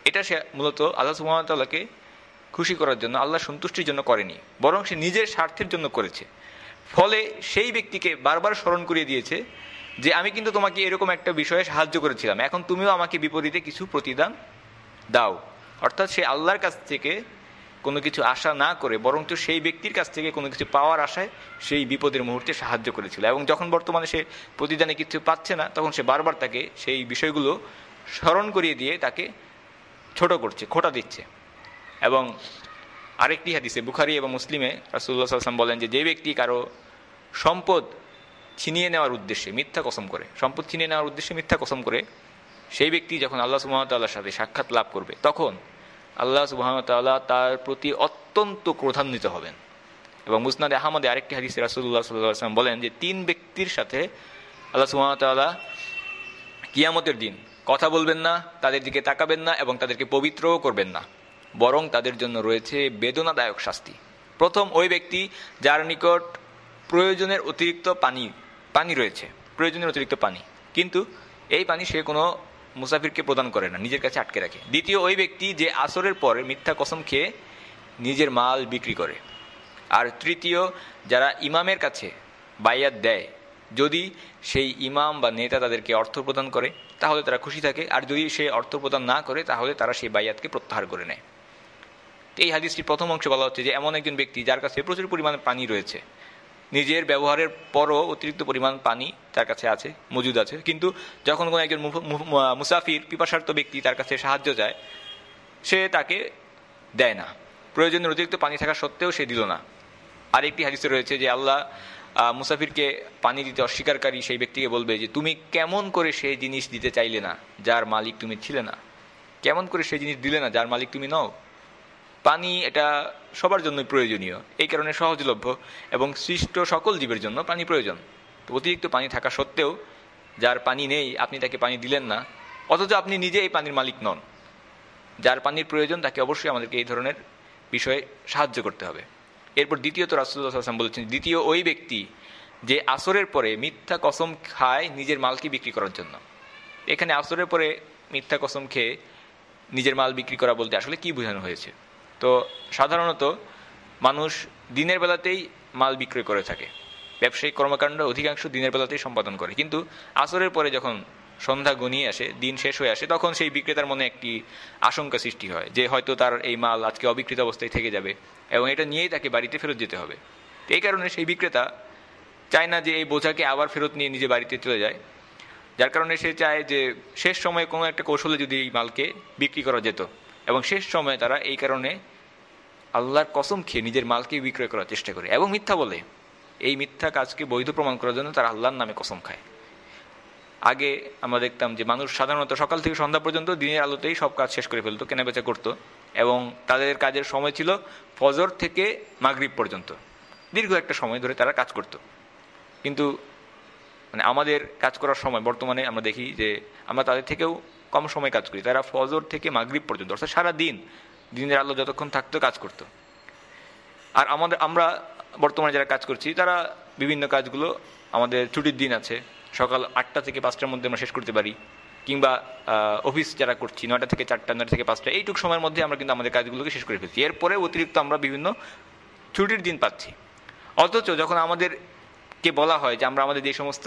A: এটা সে মূলত আল্লাহ সুহামতাল্লাহকে খুশি করার জন্য, আল্লাহ সন্তুষ্টির জন্য করেনি, বরং সে নিজের স্বার্থের জন্য করেছে। ফলে সেই ব্যক্তিকে বারবার স্মরণ করিয়ে দিয়েছে যে আমি কিন্তু তোমাকে এরকম একটা বিষয়ে সাহায্য করেছিলাম। এখন তুমিও আমাকে বিপরীতে কিছু প্রতিদান দাও। অর্থাৎ সে আল্লাহর কাছ থেকে কোনো কিছু আশা না করে, বরঞ্চ সেই ব্যক্তির কাছ থেকে কোনো কিছু পাওয়ার আশায় সেই বিপদের মুহূর্তে সাহায্য করেছিল এবং যখন বর্তমানে সে প্রতিদানে কিছু পাচ্ছে না, তখন সে বারবার তাকে সেই বিষয়গুলো স্মরণ করিয়ে দিয়ে তাকে ছোট করছে, খোটা দিচ্ছে। এবং আরেকটি হাদিসে বুখারি এবং মুসলিমে রাসুল্লাহ আসলাম বলেন যে যে ব্যক্তি কারও সম্পদ ছিনিয়ে নেওয়ার উদ্দেশ্যে, মিথ্যা কসম করে, সম্পদ ছিনিয়ে নেওয়ার উদ্দেশ্যে মিথ্যা কসম করে, সেই ব্যক্তি যখন আল্লাহ সুমতাল্লাহর সাথে সাক্ষাৎ লাভ করবে, তখন আল্লাহ সুবাহতাল্লাহ তার প্রতি অত্যন্ত ক্রোধান্বিত হবেন। এবং মুসনাদ আহমদে আরেকটি হাদিস রাসুল্লাহ সাল্লাম বলেন যে, তিন ব্যক্তির সাথে আল্লাহ সুবাহতাল্লাহ কিয়ামতের দিন কথা বলবেন না, তাদের দিকে তাকাবেন না এবং তাদেরকে পবিত্রও করবেন না। বরং তাদের জন্য রয়েছে বেদনাদায়ক শাস্তি। প্রথম ওই ব্যক্তি যার নিকট প্রয়োজনের অতিরিক্ত পানি পানি রয়েছে প্রয়োজনের অতিরিক্ত পানি। কিন্তু এই পানি সে কোনো মুসাফিরকে প্রদান করে না, নিজের কাছে আটকে রাখে। দ্বিতীয়, ওই ব্যক্তি যে আসরের পরে মিথ্যা কসম খেয়ে নিজের মাল বিক্রি করে। আর তৃতীয়, যারা ইমামের কাছে বাইয়াত দেয়, যদি সেই ইমাম বা নেতা তাদেরকে অর্থ প্রদান করে, তাহলে তারা খুশি থাকে। আর যদি সে অর্থ প্রদান না করে, তাহলে তারা সেই বাইয়াতকে প্রত্যাহার করে নেয়। এই হাদিসটির প্রথম অংশে বলা হচ্ছে যে, এমন একজন ব্যক্তি যার কাছে প্রচুর পরিমাণে পানি রয়েছে নিজের ব্যবহারের পরও অতিরিক্ত পরিমাণ পানি তার কাছে আছে, মজুদ আছে। কিন্তু যখন কোনো একজন মুসাফির পিপাসার্থ ব্যক্তি তার কাছে সাহায্য চায় সে তাকে দেয় না। প্রয়োজনের অতিরিক্ত পানি থাকা সত্ত্বেও সে দিল না। আরেকটি হাদিসে রয়েছে যে আল্লাহ মুসাফিরকে পানি দিতে অস্বীকারী সেই ব্যক্তিকে বলবে যে, তুমি কেমন করে সেই জিনিস দিতে চাইলে না, যার মালিক তুমি ছিলে না? কেমন করে সেই জিনিস দিলে না, যার মালিক তুমি নও? পানি এটা সবার জন্যই প্রয়োজনীয়। এই কারণে সহজলভ্য এবং সৃষ্ট সকল জীবের জন্য পানি প্রয়োজন। অতিরিক্ত পানি থাকা সত্ত্বেও যার পানি নেই, আপনি তাকে পানি দিলেন না। অথচ আপনি নিজে এই পানির মালিক নন। যার পানির প্রয়োজন, তাকে অবশ্যই আমাদেরকে এই ধরনের বিষয়ে সাহায্য করতে হবে। এরপর দ্বিতীয়ত রাসুল্লাহাম বলেছেন, দ্বিতীয় ওই ব্যক্তি যে আসরের পরে মিথ্যা কসম খায় নিজের মালকে বিক্রি করার জন্য। এখানে আসরের পরে মিথ্যা কসম খেয়ে নিজের মাল বিক্রি করা বলতে আসলে কি বোঝানো হয়েছে? তো সাধারণত মানুষ দিনের বেলাতেই মাল বিক্রয় করে থাকে। ব্যবসায়িক কর্মকাণ্ড অধিকাংশ দিনের বেলাতেই সম্পাদন করে। কিন্তু আসরের পরে যখন সন্ধ্যা গনিয়ে আসে, দিন শেষ হয়ে আসে, তখন সেই বিক্রেতার মনে একটি আশঙ্কা সৃষ্টি হয় যে হয়তো তার এই মাল আজকে অবিকৃত অবস্থায় থেকে যাবে এবং এটা নিয়েই তাকে বাড়িতে ফেরত যেতে হবে। এই কারণে সেই বিক্রেতা চায় না যে এই বোঝাকে আবার ফেরত নিয়ে নিজে বাড়িতে চলে যায়। যার কারণে সে চায় যে শেষ সময়ে কোনো একটা কৌশলে যদি এই মালকে বিক্রি করা যেত। এবং শেষ সময়ে তারা এই কারণে আল্লাহর কসম খেয়ে নিজের মালকে বিক্রয় করার চেষ্টা করে এবং মিথ্যা বলে। এই মিথ্যা কাজকে বৈধ প্রমাণ করার জন্য তারা আল্লাহর নামে কসম খায়। আগে আমরা দেখতাম যে মানুষ সাধারণত সকাল থেকে সন্ধ্যা পর্যন্ত দিনের আলোতেই সব কাজ শেষ করে ফেলতো, কেনাবেচা করতো এবং তাদের কাজের সময় ছিল ফজর থেকে মাগরীব পর্যন্ত। দীর্ঘ একটা সময় ধরে তারা কাজ করত। কিন্তু মানে আমাদের কাজ করার সময় বর্তমানে আমরা দেখি যে আমরা তাদের থেকেও কম সময় কাজ করি। তারা ফজর থেকে মাগরীব পর্যন্ত, অর্থাৎ সারা দিন দিনের আলো যতক্ষণ থাকতো কাজ করত। আর আমাদের, আমরা বর্তমানে যারা কাজ করছি, তারা বিভিন্ন কাজগুলো আমাদের ছুটির দিন আছে। সকাল আটটা থেকে পাঁচটার মধ্যে আমরা শেষ করতে পারি। কিংবা অফিস যারা করছি, নয়টা থেকে চারটা, নয়টা থেকে পাঁচটা, এইটুক সময়ের মধ্যে আমরা কিন্তু আমাদের কাজগুলোকে শেষ করে ফেলছি। এরপরে অতিরিক্ত আমরা বিভিন্ন ছুটির দিন পাচ্ছি। অথচ যখন আমাদেরকে বলা হয় যে আমরা আমাদের যে সমস্ত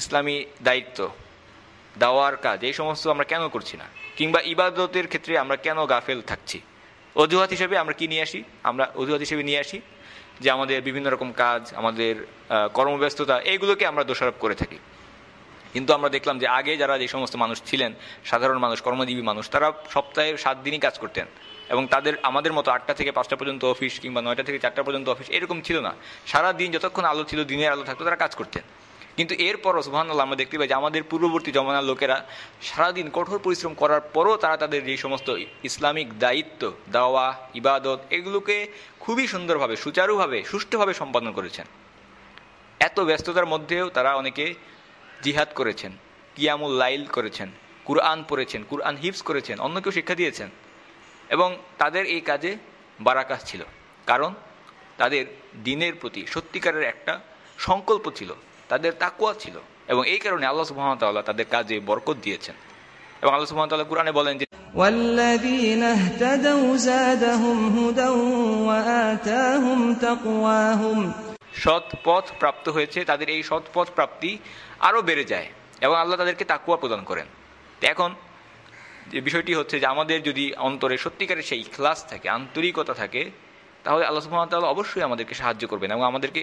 A: ইসলামী দায়িত্ব, দাওয়ার কাজ, এই সমস্ত আমরা কেন করছি না? কিংবা ইবাদতের ক্ষেত্রে আমরা কেন গাফেল থাকছি? অজুহাত হিসেবে আমরা কি নিয়ে আসি? আমরা অজুহাত হিসেবে নিয়ে আসি যে আমাদের বিভিন্ন রকম কাজ, আমাদের কর্মব্যস্ততা এইগুলোকে আমরা দোষারোপ করে থাকি। কিন্তু আমরা দেখলাম যে আগে যারা যে সমস্ত মানুষ ছিলেন, সাধারণ মানুষ, কর্মজীবী মানুষ, তারা সপ্তাহে সাত দিনই কাজ করতেন। এবং তাদের, আমাদের মতো আটটা থেকে পাঁচটা পর্যন্ত অফিস কিংবা নয়টা থেকে চারটা পর্যন্ত অফিস এরকম ছিল না। সারা দিন যতক্ষণ আলো ছিল, দিনের আলো থাকতো, তারা কাজ করতেন। কিন্তু এরপরও সুহান আমরা দেখতে পাই যে আমাদের পূর্ববর্তী জমানার লোকেরা সারাদিন কঠোর পরিশ্রম করার পরও তারা তাদের যে সমস্ত ইসলামিক দায়িত্ব, দাওয়া, ইবাদত, এগুলোকে খুবই সুন্দরভাবে, সুচারুভাবে, সুষ্ঠুভাবে সম্পাদন করেছেন। এত ব্যস্ততার মধ্যেও তারা অনেকে জিহাদ করেছেন, কিয়ামুল লাইল করেছেন, কুরআন পড়েছেন, কুরআন হিপস করেছেন, অন্য কেউ শিক্ষা দিয়েছেন এবং তাদের এই কাজে বারাকাস ছিল। কারণ তাদের দিনের প্রতি সত্যিকারের একটা সংকল্প ছিল। তাদের তাকুয়া ছিল। এবং এই কারণে আল্লাহ সুহামতাল্লাহ তাদের কাজে বরকত দিয়েছেন। এবং আল্লাহ সুহামতাল্লাহ কোরআনে বলেন যে সৎ পথ প্রাপ্ত হয়েছে তাদের এই সৎ পথ প্রাপ্তি আরও বেড়ে যায়। এবং আল্লাহ তাদেরকে তাকুয়া প্রদান করেন। এখন যে বিষয়টি হচ্ছে যে আমাদের যদি অন্তরে সত্যিকারের সেই খ্লাস থাকে আন্তরিকতা থাকে তাহলে আল্লাহ সুহামতাল্লাহ অবশ্যই আমাদেরকে সাহায্য করবেন এবং আমাদেরকে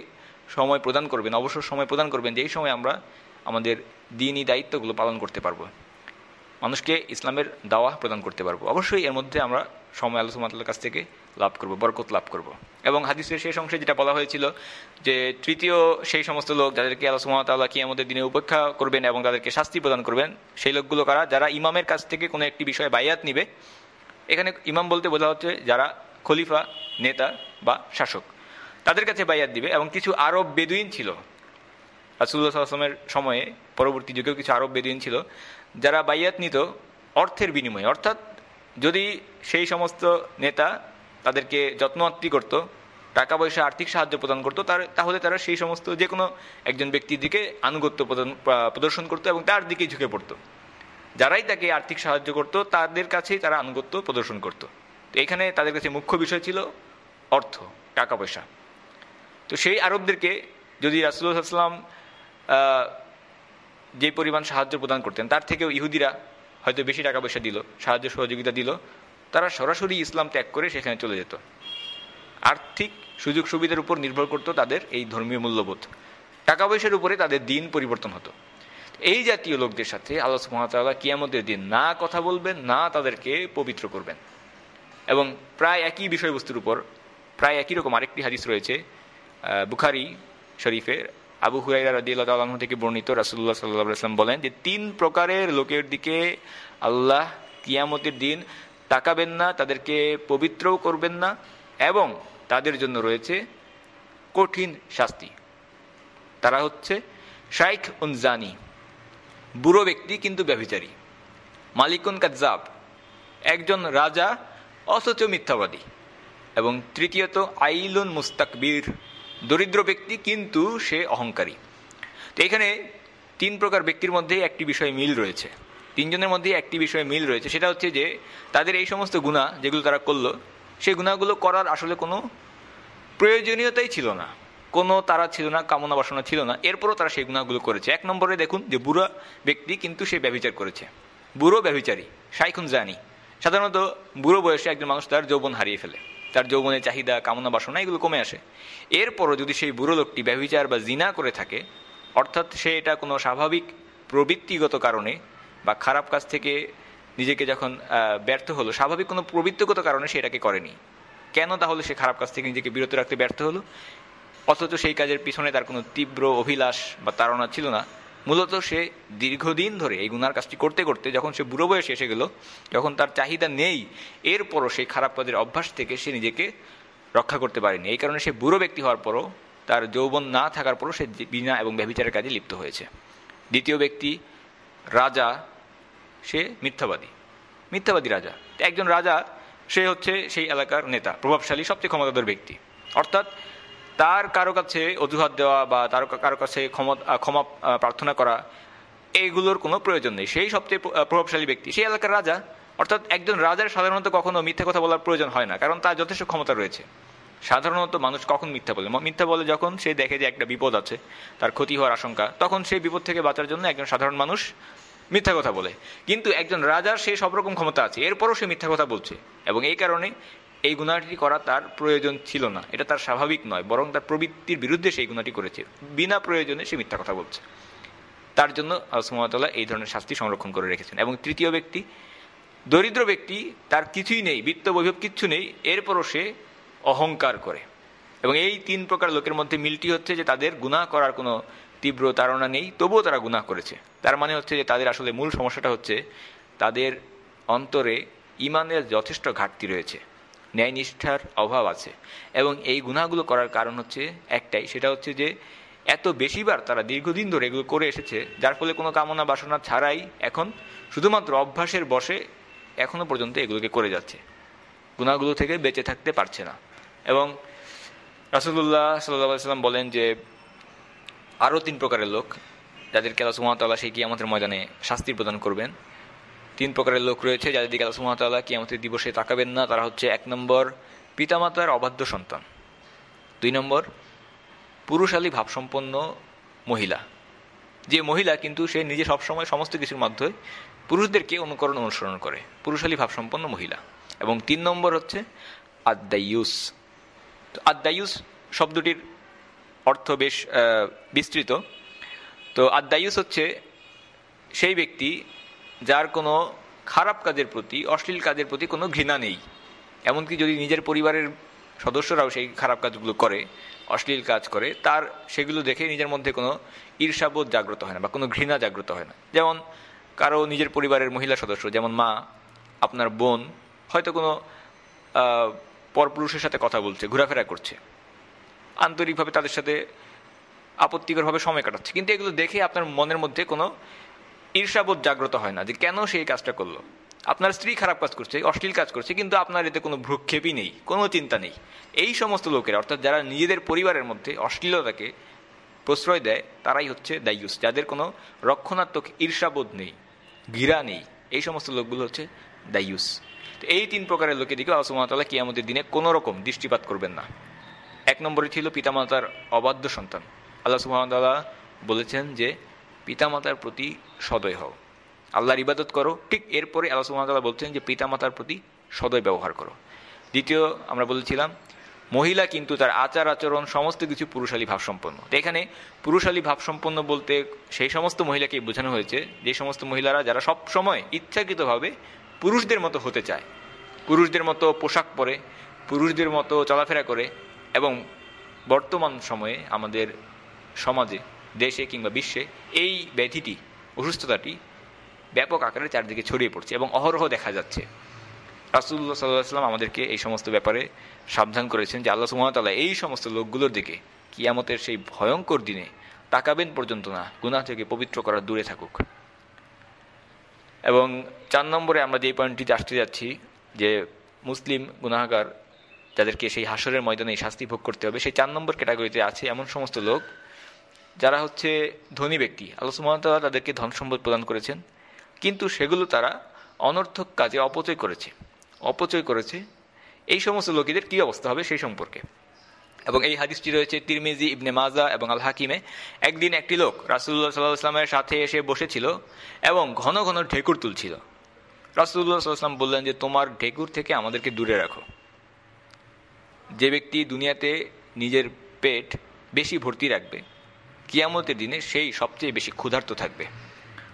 A: সময় প্রদান করবেন, অবসর সময় প্রদান করবেন, যেই সময় আমরা আমাদের দিনই দায়িত্বগুলো পালন করতে পারব। মানুষকে ইসলামের দাওয়া প্রদান করতে পারব। অবশ্যই এর মধ্যে আমরা সময় আল্লাহ সুমাতার কাছ থেকে লাভ করব, বরকত লাভ করব। এবং হাদিসের শেষ অংশে যেটা বলা হয়েছিল যে তৃতীয় সেই সমস্ত লোক যাদেরকে আল্লাহ সুমাতাল্লাহ কি আমাদের দিনে উপেক্ষা করবেন এবং তাদেরকে শাস্তি প্রদান করবেন, সেই লোকগুলো কারা? যারা ইমামের কাছ থেকে কোনো একটি বিষয়ে বাইয়াত নিবে। এখানে ইমাম বলতে বোঝা হচ্ছে যারা খলিফা, নেতা বা শাসক। তাদের কাছে বাইয়াত দিবে এবং কিছু আরব বেদুইন ছিল। রাসুল্লাহ আসলামের সময়ে, পরবর্তী যুগেও কিছু আরব বেদুইন ছিল, যারা বাইয়াত নিত অর্থের বিনিময়ে। অর্থাৎ যদি সেই সমস্ত নেতা তাদেরকে যত্নআত্তি করত টাকা পয়সা আর্থিক সাহায্য প্রদান করতো, তার তাহলে তারা সেই সমস্ত যে কোনো একজন ব্যক্তির দিকে আনুগত্য প্রদান প্রদর্শন করতো এবং তার দিকে ঝুঁকে পড়তো। যারাই তাকে আর্থিক সাহায্য করত, তাদের কাছেই তারা আনুগত্য প্রদর্শন করত। তো এখানে তাদের কাছে মুখ্য বিষয় ছিল অর্থ টাকা পয়সা তো সেই আরবদেরকে যদি রাসুল্লাহাম যে পরিমাণ সাহায্য প্রদান করতেন, তার থেকেও ইহুদিরা হয়তো বেশি টাকা পয়সা দিল, সাহায্য সহযোগিতা দিল, তারা সরাসরি ইসলাম ত্যাগ করে সেখানে চলে যেত। আর্থিক সুযোগ সুবিধার উপর নির্ভর করতো তাদের এই ধর্মীয় মূল্যবোধ। টাকা পয়সার উপরে তাদের দিন পরিবর্তন হতো। এই জাতীয় লোকদের সাথে আল্লাহ সুহামতাল্লাহ কিয়ামতের দিন না কথা বলবেন, না তাদেরকে পবিত্র করবেন। এবং প্রায় একই বিষয়বস্তুর উপর, প্রায় একই রকম আরেকটি হাদিস রয়েছে বুখারি শরীফের আবু হুরাইরা রাদিয়াল্লাহু তাআলা থেকে বর্ণিত রাসূলুল্লাহ সাল্লাল্লাহু আলাইহি বলেন যে তিন প্রকারের লোকের দিকে আল্লাহ কিয়ামতের দিন তাকাবেন না, তাদেরকে পবিত্রও করবেন না এবং তাদের জন্য রয়েছে কঠিন শাস্তি। তারা হচ্ছে শাইখ উনজানি বুড়ো ব্যক্তি কিন্তু ব্যভিচারী। মালিকুন কাজাব একজন রাজা অথচ মিথ্যাবাদী। এবং তৃতীয়ত আইলুন মুস্তাকবীর দরিদ্র ব্যক্তি কিন্তু সে অহংকারী। তো এখানে তিন প্রকার ব্যক্তির মধ্যে একটি বিষয় মিল রয়েছে। তিনজনের মধ্যে একটি বিষয় মিল রয়েছে, সেটা হচ্ছে যে তাদের এই সমস্ত গুণা যেগুলো তারা করল, সেই গুণাগুলো করার আসলে কোনো প্রয়োজনীয়তাই ছিল না। কোনো তারা ছিল না, কামনা বাসনা ছিল না। এরপরও তারা সেই গুণাগুলো করেছে। এক নম্বরে দেখুন যে বুড়া ব্যক্তি কিন্তু সে ব্যবিচার করেছে। বুড়ো ব্যবিচারী সাইখুন জানি। সাধারণত বুড়ো বয়সে একজন মানুষ তার যৌবন হারিয়ে ফেলে। তার যৌবনের চাহিদা, কামনা, বাসনা, এগুলো কমে আসে। এরপরও যদি সেই বুড়ো লোকটি ব্যবিচার বা জিনা করে থাকে, অর্থাৎ সে এটা কোনো স্বাভাবিক প্রবৃত্তিগত কারণে বা খারাপ কাজ থেকে নিজেকে যখন ব্যর্থ হলো, স্বাভাবিক কোনো প্রবৃত্তিগত কারণে সে এটাকে করেনি। কেন তাহলে সে খারাপ কাজ থেকে নিজেকে বিরত রাখতে ব্যর্থ হলো? অথচ সেই কাজের পিছনে তার কোনো তীব্র অভিলাষ বা তাড়না ছিল না। মূলত সে দীর্ঘদিন ধরে এই গুনার কাজটি করতে করতে যখন সে বুড়ো বয়সে এসে গেল, যখন তার চাহিদা নেই, এরপরও সেই খারাপ কাজের অভ্যাস থেকে সে নিজেকে রক্ষা করতে পারেনি। এই কারণে সে বুড়ো ব্যক্তি হওয়ার পরও তার যৌবন না থাকার পরও সে বিনা এবং ব্যবচারের কাজে লিপ্ত হয়েছে। দ্বিতীয় ব্যক্তি রাজা, সে মিথ্যাবাদী। মিথ্যাবাদী রাজা। একজন রাজা, সে হচ্ছে সেই এলাকার নেতা, প্রভাবশালী, সবচেয়ে ক্ষমতাধর ব্যক্তি। অর্থাৎ তার কারও কাছে অজুহাত দেওয়া বা তার কারও কাছে ক্ষমা ক্ষমা প্রার্থনা করা এইগুলোর কোনো প্রয়োজন নেই। সেই সবচেয়ে প্রভাবশালী ব্যক্তি। সেই এলাকার রাজা, অর্থাৎ একজন রাজার সাধারণত কখনো মিথ্যা কথা বলার প্রয়োজন হয় না, কারণ তার যথেষ্ট ক্ষমতা রয়েছে। সাধারণত মানুষ কখন মিথ্যা বলে? মিথ্যা বলে যখন সে দেখে যে একটা বিপদ আছে, তার ক্ষতি হওয়ার আশঙ্কা, তখন সেই বিপদ থেকে বাঁচার জন্য একজন সাধারণ মানুষ মিথ্যা কথা বলে। কিন্তু একজন রাজার সে সব রকম ক্ষমতা আছে, এরপরও সে মিথ্যা কথা বলছে। এবং এই কারণে এই গুণাটি করা তার প্রয়োজন ছিল না। এটা তার স্বাভাবিক নয়, বরং তার প্রবৃত্তির বিরুদ্ধে সেই গুণাটি করেছে। বিনা প্রয়োজনে সে মিথ্যা কথা বলছে। তার জন্য সুমতাল্লাহ এই ধরনের শাস্তি সংরক্ষণ করে রেখেছেন। এবং তৃতীয় ব্যক্তি, দরিদ্র ব্যক্তি, তার কিছুই নেই, বৃত্ত বৈভব কিচ্ছু নেই, এরপরও সে অহংকার করে। এবং এই তিন প্রকার লোকের মধ্যে মিলটি হচ্ছে যে তাদের গুণা করার কোনো তীব্র তাড়না নেই, তবুও তারা গুণা করেছে। তার মানে হচ্ছে যে তাদের আসলে মূল সমস্যাটা হচ্ছে তাদের অন্তরে ইমানের যথেষ্ট ঘাটতি রয়েছে। ন্যায়নিষ্ঠার অভাব আছে। এবং এই গুণাগুলো করার কারণ হচ্ছে একটাই, সেটা হচ্ছে যে এত বেশিবার তারা দীর্ঘদিন ধরে এগুলো করে এসেছে, যার ফলে কোনো কামনা বাসনা ছাড়াই এখন শুধুমাত্র অভ্যাসের বসে এখনও পর্যন্ত এগুলোকে করে যাচ্ছে। গুণাগুলো থেকে বেঁচে থাকতে পারছে না। এবং রাসুল্লাহ সাল্লাম বলেন যে, আরও তিন প্রকারের লোক, যাদেরকে আল্লাহ সুমতাল্লাহ সেই কি আমাদের ময়দানে শাস্তি প্রদান করবেন। তিন প্রকারের লোক রয়েছে, যাদের দিকে আল্লাহ সুমতাল্লাহ কি আমাদের দিবসে তাকাবেন না। তারা হচ্ছে এক নম্বর পিতামাতার অবাধ্য সন্তান, দুই নম্বর পুরুষালী ভাবসম্পন্ন মহিলা। যে মহিলা কিন্তু সে নিজে সবসময় সমস্ত কিছুর মাধ্যমে পুরুষদেরকে অনুকরণ অনুসরণ করে পুরুষালী ভাবসম্পন্ন মহিলা। এবং তিন নম্বর হচ্ছে আদায়ুস তো আদায়ুস শব্দটির অর্থ বেশ বিস্তৃত। তো আদায়ুস হচ্ছে সেই ব্যক্তি যার কোনো খারাপ কাজের প্রতি, অশ্লীল কাজের প্রতি কোনো ঘৃণা নেই। এমনকি যদি নিজের পরিবারের সদস্যরাও সেই খারাপ কাজগুলো করে, অশ্লীল কাজ করে, তার সেগুলো দেখে নিজের মধ্যে কোনো ঈর্ষাবোধ জাগ্রত হয় না বা কোনো ঘৃণা জাগ্রত হয় না। যেমন কারও নিজের পরিবারের মহিলা সদস্য, যেমন মা, আপনার বোন, হয়তো কোনো পরপুরুষের সাথে কথা বলছে, ঘোরাফেরা করছে। আন্তরিকভাবে তাদের সাথে আপত্তিকরভাবে সময় কাটাচ্ছে। কিন্তু এগুলো দেখে আপনার মনের মধ্যে কোনো ঈর্ষাবোধ জাগ্রত হয় না যে কেন সে এই কাজটা করল। আপনার স্ত্রী খারাপ কাজ করছে, অশ্লীল কাজ করছে, কিন্তু আপনার এতে কোনো ভ্রুক্ষেপই নেই, কোনো চিন্তা নেই। এই সমস্ত লোকেরা, অর্থাৎ যারা নিজেদের পরিবারের মধ্যে অশ্লীলতাকে প্রশ্রয় দেয়, তারাই হচ্ছে দায়ুস, যাদের কোনো রক্ষণাত্মক ঈর্ষাবোধ নেই ঘিরা নেই। এই সমস্ত লোকগুলো হচ্ছে দায়ুস। তো এই তিন প্রকারের লোকের দিকে আল্লাহ সুমতাল্লাহ কিয়ামতের দিনে কোনো রকম দৃষ্টিপাত করবেন না। এক নম্বরে ছিল পিতামাতার অবাধ্য সন্তান। আল্লাহ সুহামতাল্লাহ বলেছেন যে পিতামাতার প্রতি সদয় হও। আল্লাহর ইবাদত করো। ঠিক এরপরে আল্লাহ সুহামতাল্লাহ বলছেন যে পিতামাতার প্রতি সদয় ব্যবহার করো। দ্বিতীয়, আমরা বলেছিলাম, মহিলা কিন্তু তার আচার, আচরণ, সমস্ত কিছু পুরুষালী ভাবসম্পন্ন। এখানে পুরুষালী ভাবসম্পন্ন বলতে সেই সমস্ত মহিলাকে বোঝানো হয়েছে, যে সমস্ত মহিলারা যারা সব সময় ইচ্ছাকৃতভাবে পুরুষদের মতো হতে চায়, পুরুষদের মতো পোশাক পরে, পুরুষদের মতো চলাফেরা করে এবং বর্তমান সময়ে আমাদের সমাজে দেশে কিংবা বিশ্বে এই ব্যাধিটি অসুস্থতাটি ব্যাপক আকারে চারদিকে ছড়িয়ে পড়ছে এবং অহরহ দেখা যাচ্ছে। রাসুল্লাহ সাল্লাহ সাল্লাম আমাদেরকে এই সমস্ত ব্যাপারে সাবধান করেছেন যে আল্লাহ সুমতাল্লাহ এই সমস্ত লোকগুলোর দিকে কিয়ামতের সেই ভয়ঙ্কর দিনে তাকাবেন পর্যন্ত না, গুনাহ থেকে পবিত্র করার দূরে থাকুক। এবং চার নম্বরে আমরা যে পয়েন্টটিতে আসতে যাচ্ছি যে মুসলিম গুনাহগার, যাদেরকে সেই হাসরের ময়দানে শাস্তি ভোগ করতে হবে, সেই চার নম্বর ক্যাটাগরিতে আছে এমন সমস্ত লোক যারা হচ্ছে ধনী ব্যক্তি, আল্লাহ তাদেরকে ধন সম্পদ প্রদান করেছেন। কিন্তু সেগুলো তারা অনর্থক কাজে অপচয় করেছে অপচয় করেছে। এই সমস্ত লোকেদের কি অবস্থা হবে সেই সম্পর্কে? এবং এই হাদিসটি রয়েছে তিরমিজি, ইবনে মাজা এবং আল হাকিমে একদিন একটি লোক রাসুল্লাহ সাল্লাহ সাথে এসে বসেছিল এবং ঘন ঘন ঢেকুর তুলছিল। রাসুল্লাহ সাল্লাম বললেন যে, তোমার ঢেকুর থেকে আমাদেরকে দূরে রাখো। যে ব্যক্তি দুনিয়াতে নিজের পেট বেশি ভর্তি রাখবে কিয়ামতের দিনে সেই সবচেয়ে বেশি ক্ষুধার্ত থাকবে।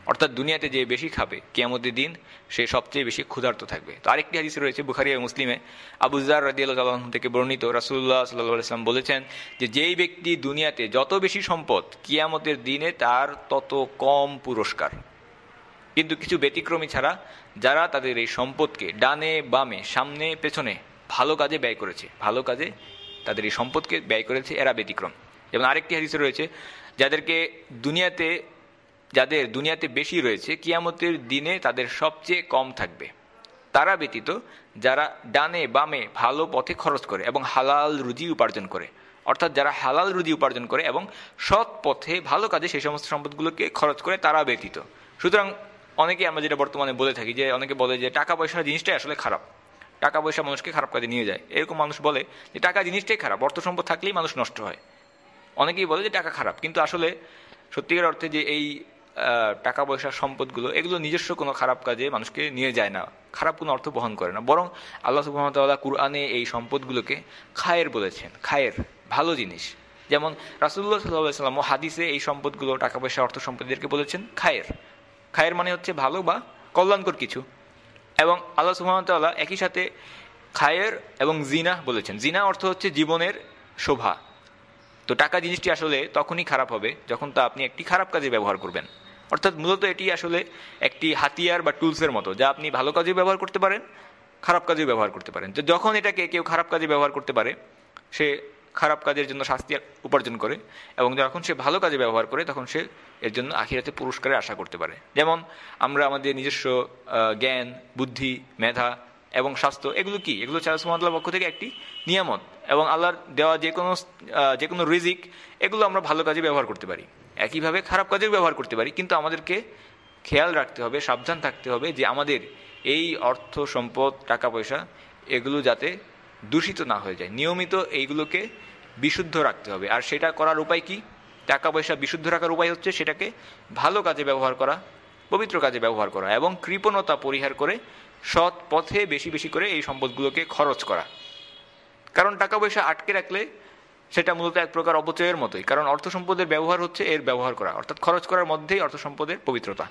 A: অর্থাৎ দুনিয়াতে যে বেশি খাবে, কিয়ামতের দিন সে সবচেয়ে বেশি ক্ষুধার্ত থাকবে। তো আরেকটি হাদিস রয়েছে বুখারি মুসলিমে। আবুজার রাদিয়াল্লাহ থেকে বর্ণিত রাসুল্লাহ সাল্লাহ ইসলাম বলেছেন যে, যেই ব্যক্তি দুনিয়াতে যত বেশি সম্পদ, কিয়ামতের দিনে তার তত কম পুরস্কার। কিন্তু কিছু ব্যতিক্রমী ছাড়া যারা তাদের এই সম্পদকে ডানে বামে, সামনে পেছনে ভালো কাজে ব্যয় করেছে, ভালো কাজে তাদের এই সম্পদকে ব্যয় করেছে, এরা ব্যতিক্রম। যেমন আরেকটি হাদিসে রয়েছে যাদেরকে দুনিয়াতে, যাদের দুনিয়াতে বেশি রয়েছে, কিয়ামতের দিনে তাদের সবচেয়ে কম থাকবে। তারা ব্যতীত যারা ডানে বামে ভালো পথে খরচ করে এবং হালাল রুজি উপার্জন করে, অর্থাৎ যারা হালাল রুজি উপার্জন করে এবং সৎ পথে ভালো কাজে সেই সমস্ত সম্পদগুলোকে খরচ করে তারা ব্যতীত। সুতরাং অনেকে আমরা যেটা বর্তমানে বলে থাকি যে, অনেকে বলে যে টাকা পয়সা জিনিসটাই আসলে খারাপ। টাকা পয়সা মানুষকে খারাপ কাজে নিয়ে যায়। এরকম মানুষ বলে যে, টাকা জিনিসটাই খারাপ, অর্থ সম্পদ থাকলেই মানুষ নষ্ট হয়। অনেকেই বলে যে টাকা খারাপ, কিন্তু আসলে সত্যিকার অর্থে যে এই টাকা পয়সার সম্পদগুলো, এগুলো নিজস্ব কোনো খারাপ কাজে মানুষকে নিয়ে যায় না, খারাপ কোনো অর্থ বহন করে না। বরং আল্লাহ সুবাহতাল্লাহ কুরআনে এই সম্পদগুলোকে খায়ের বলেছেন, খায়ের, ভালো জিনিস। যেমন রাসুল্লাহ সাল্লাহ সাল্লাম হাদিসে এই সম্পদগুলো, টাকা পয়সা, অর্থ সম্পদদেরকে বলেছেন, খায়ের। খায়ের মানে হচ্ছে ভালো বা কল্যাণকর কিছু। এবং আল্লাহ সুহামতাল্লাহ একই সাথে খায়ের এবং জিনা বলেছেন। জিনা অর্থ হচ্ছে জীবনের শোভা। তো টাকা জিনিসটি আসলে তখনই খারাপ হবে যখন তা আপনি একটি খারাপ কাজে ব্যবহার করবেন। অর্থাৎ মূলত এটি আসলে একটি হাতিয়ার বা টুলসের মতো যা আপনি ভালো কাজে ব্যবহার করতে পারেন, খারাপ কাজে ব্যবহার করতে পারেন। তো যখন এটাকে কেউ খারাপ কাজে ব্যবহার করতে পারে, সে খারাপ কাজের জন্য শাস্তি উপার্জন করে এবং যখন সে ভালো কাজে ব্যবহার করে, তখন সে এর জন্য আখিরাতে পুরস্কারের আশা করতে পারে। যেমন আমরা আমাদের নিজস্ব জ্ঞান, বুদ্ধি, মেধা এবং স্বাস্থ্য, এগুলো কি? এগুলো চাল সুমতলার পক্ষ থেকে একটি নিয়ামত। এবং আল্লাহর দেওয়া যে কোনো যে কোনো রিজিক, এগুলো আমরা ভালো কাজে ব্যবহার করতে পারি। একইভাবে খারাপ কাজেও ব্যবহার করতে পারি, কিন্তু আমাদেরকে খেয়াল রাখতে হবে, সাবধান থাকতে হবে যে আমাদের এই অর্থ, সম্পদ, টাকা, পয়সা, এগুলো যাতে দূষিত না হয়ে যায়। নিয়মিত এইগুলোকে বিশুদ্ধ রাখতে হবে। আর সেটা করার উপায় কি? টাকা, পয়সা বিশুদ্ধ রাখার উপায় হচ্ছে সেটাকে ভালো কাজে ব্যবহার করা, পবিত্র কাজে ব্যবহার করা এবং কৃপণতা পরিহার করে সৎ পথে বেশি বেশি করে এই সম্পদগুলোকে খরচ করা। কারণ টাকা পয়সা আটকে রাখলে সেটা মূলত এক প্রকার অপচয়ের মতোই। কারণ অর্থ সম্পদের ব্যবহার হচ্ছে এর ব্যবহার করা। অর্থাৎ খরচ করার মধ্যেই অর্থ সম্পদের পবিত্রতা।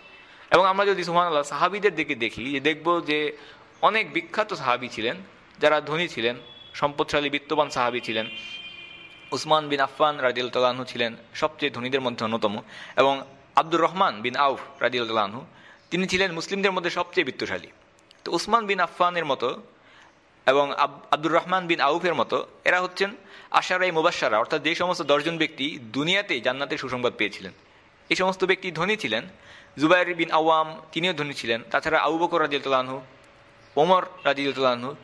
A: এবং আমরা যদি সুহান আল্লাহ সাহাবিদের দিকে দেখি যে দেখব যে অনেক বিখ্যাত সাহাবি ছিলেন, যারা ধনী ছিলেন, সম্পদশালী, বিত্তবান সাহাবি ছিলেন। উসমান বিন আফফান রাজিউল তালাহু ছিলেন সবচেয়ে ধনীদের মধ্যে অন্যতম। এবং আব্দুর রহমান বিন আউফ রাজিউল তালাহু তিনি ছিলেন মুসলিমদের মধ্যে সবচেয়ে বিত্তশালী। তো উসমান বিন আফফানের মতো এবং আব- আব্দুর রহমান বিন আউফের মতো, এরা হচ্ছেন আশারাই মুবাসারা অর্থাৎ যে সমস্ত দশজন ব্যক্তি দুনিয়াতেই জান্নাতের সুসংবাদ পেয়েছিলেন। এই সমস্ত ব্যক্তি ধনী ছিলেন, জুবাইর বিন আওয়াম তিনিও ধনী ছিলেন, তাছাড়া আবু বকর রাজিউল্লাহু ওমর রাজিউল্লাহু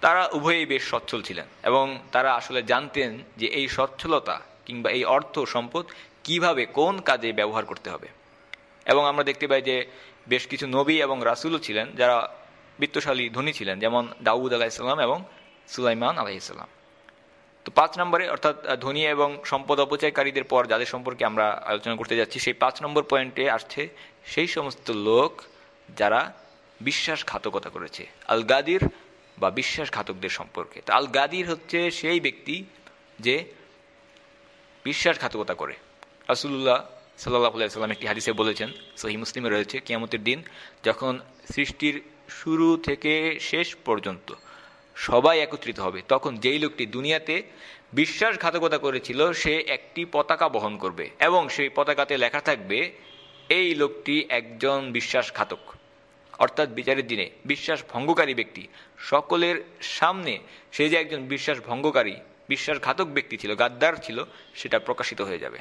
A: তারা উভয়েই বেশ সচ্ছল ছিলেন এবং তারা আসলে জানতেন যে এই সচ্ছলতা কিংবা এই অর্থ সম্পদ কীভাবে কোন কাজে ব্যবহার করতে হবে। এবং আমরা দেখতে পাই যে বেশ কিছু নবী এবং রাসুলও ছিলেন যারা বিত্তশালী ধনী ছিলেন, যেমন দাউদ আলাহিসাল্লাম এবং সুলাইমান আলাইসাল্লাম তো পাঁচ নম্বরে, অর্থাৎ ধনী এবং সম্পদ অপচয়কারীদের পর যাদের সম্পর্কে আমরা আলোচনা করতে যাচ্ছি, সেই পাঁচ নম্বর পয়েন্টে আসছে সেই সমস্ত লোক যারা বিশ্বাসঘাতকতা করেছে, আল গাদির বা বিশ্বাসঘাতকদের সম্পর্কে। তো আল গাদির হচ্ছে সেই ব্যক্তি যে বিশ্বাসঘাতকতা করে। রাসুল্লাহ সাল্লাহ সাল্লাম একটি হাদিসে বলেছেন সহি মুসলিমে রয়েছে, কিয়ামতের দিন যখন সৃষ্টির শুরু থেকে শেষ পর্যন্ত সবাই একত্রিত হবে। তখন যেই লোকটি দুনিয়াতে বিশ্বাসঘাতকতা করেছিল, সে একটি পতাকা বহন করবে এবং সেই পতাকাতে লেখা থাকবে, এই লোকটি একজন বিশ্বাসঘাতক। অর্থাৎ বিচারের দিনে বিশ্বাস ভঙ্গকারী ব্যক্তি, সকলের সামনে সে যে একজন বিশ্বাস ভঙ্গকারী বিশ্বাসঘাতক ব্যক্তি ছিল, গাদ্দার ছিল, সেটা প্রকাশিত হয়ে যাবে।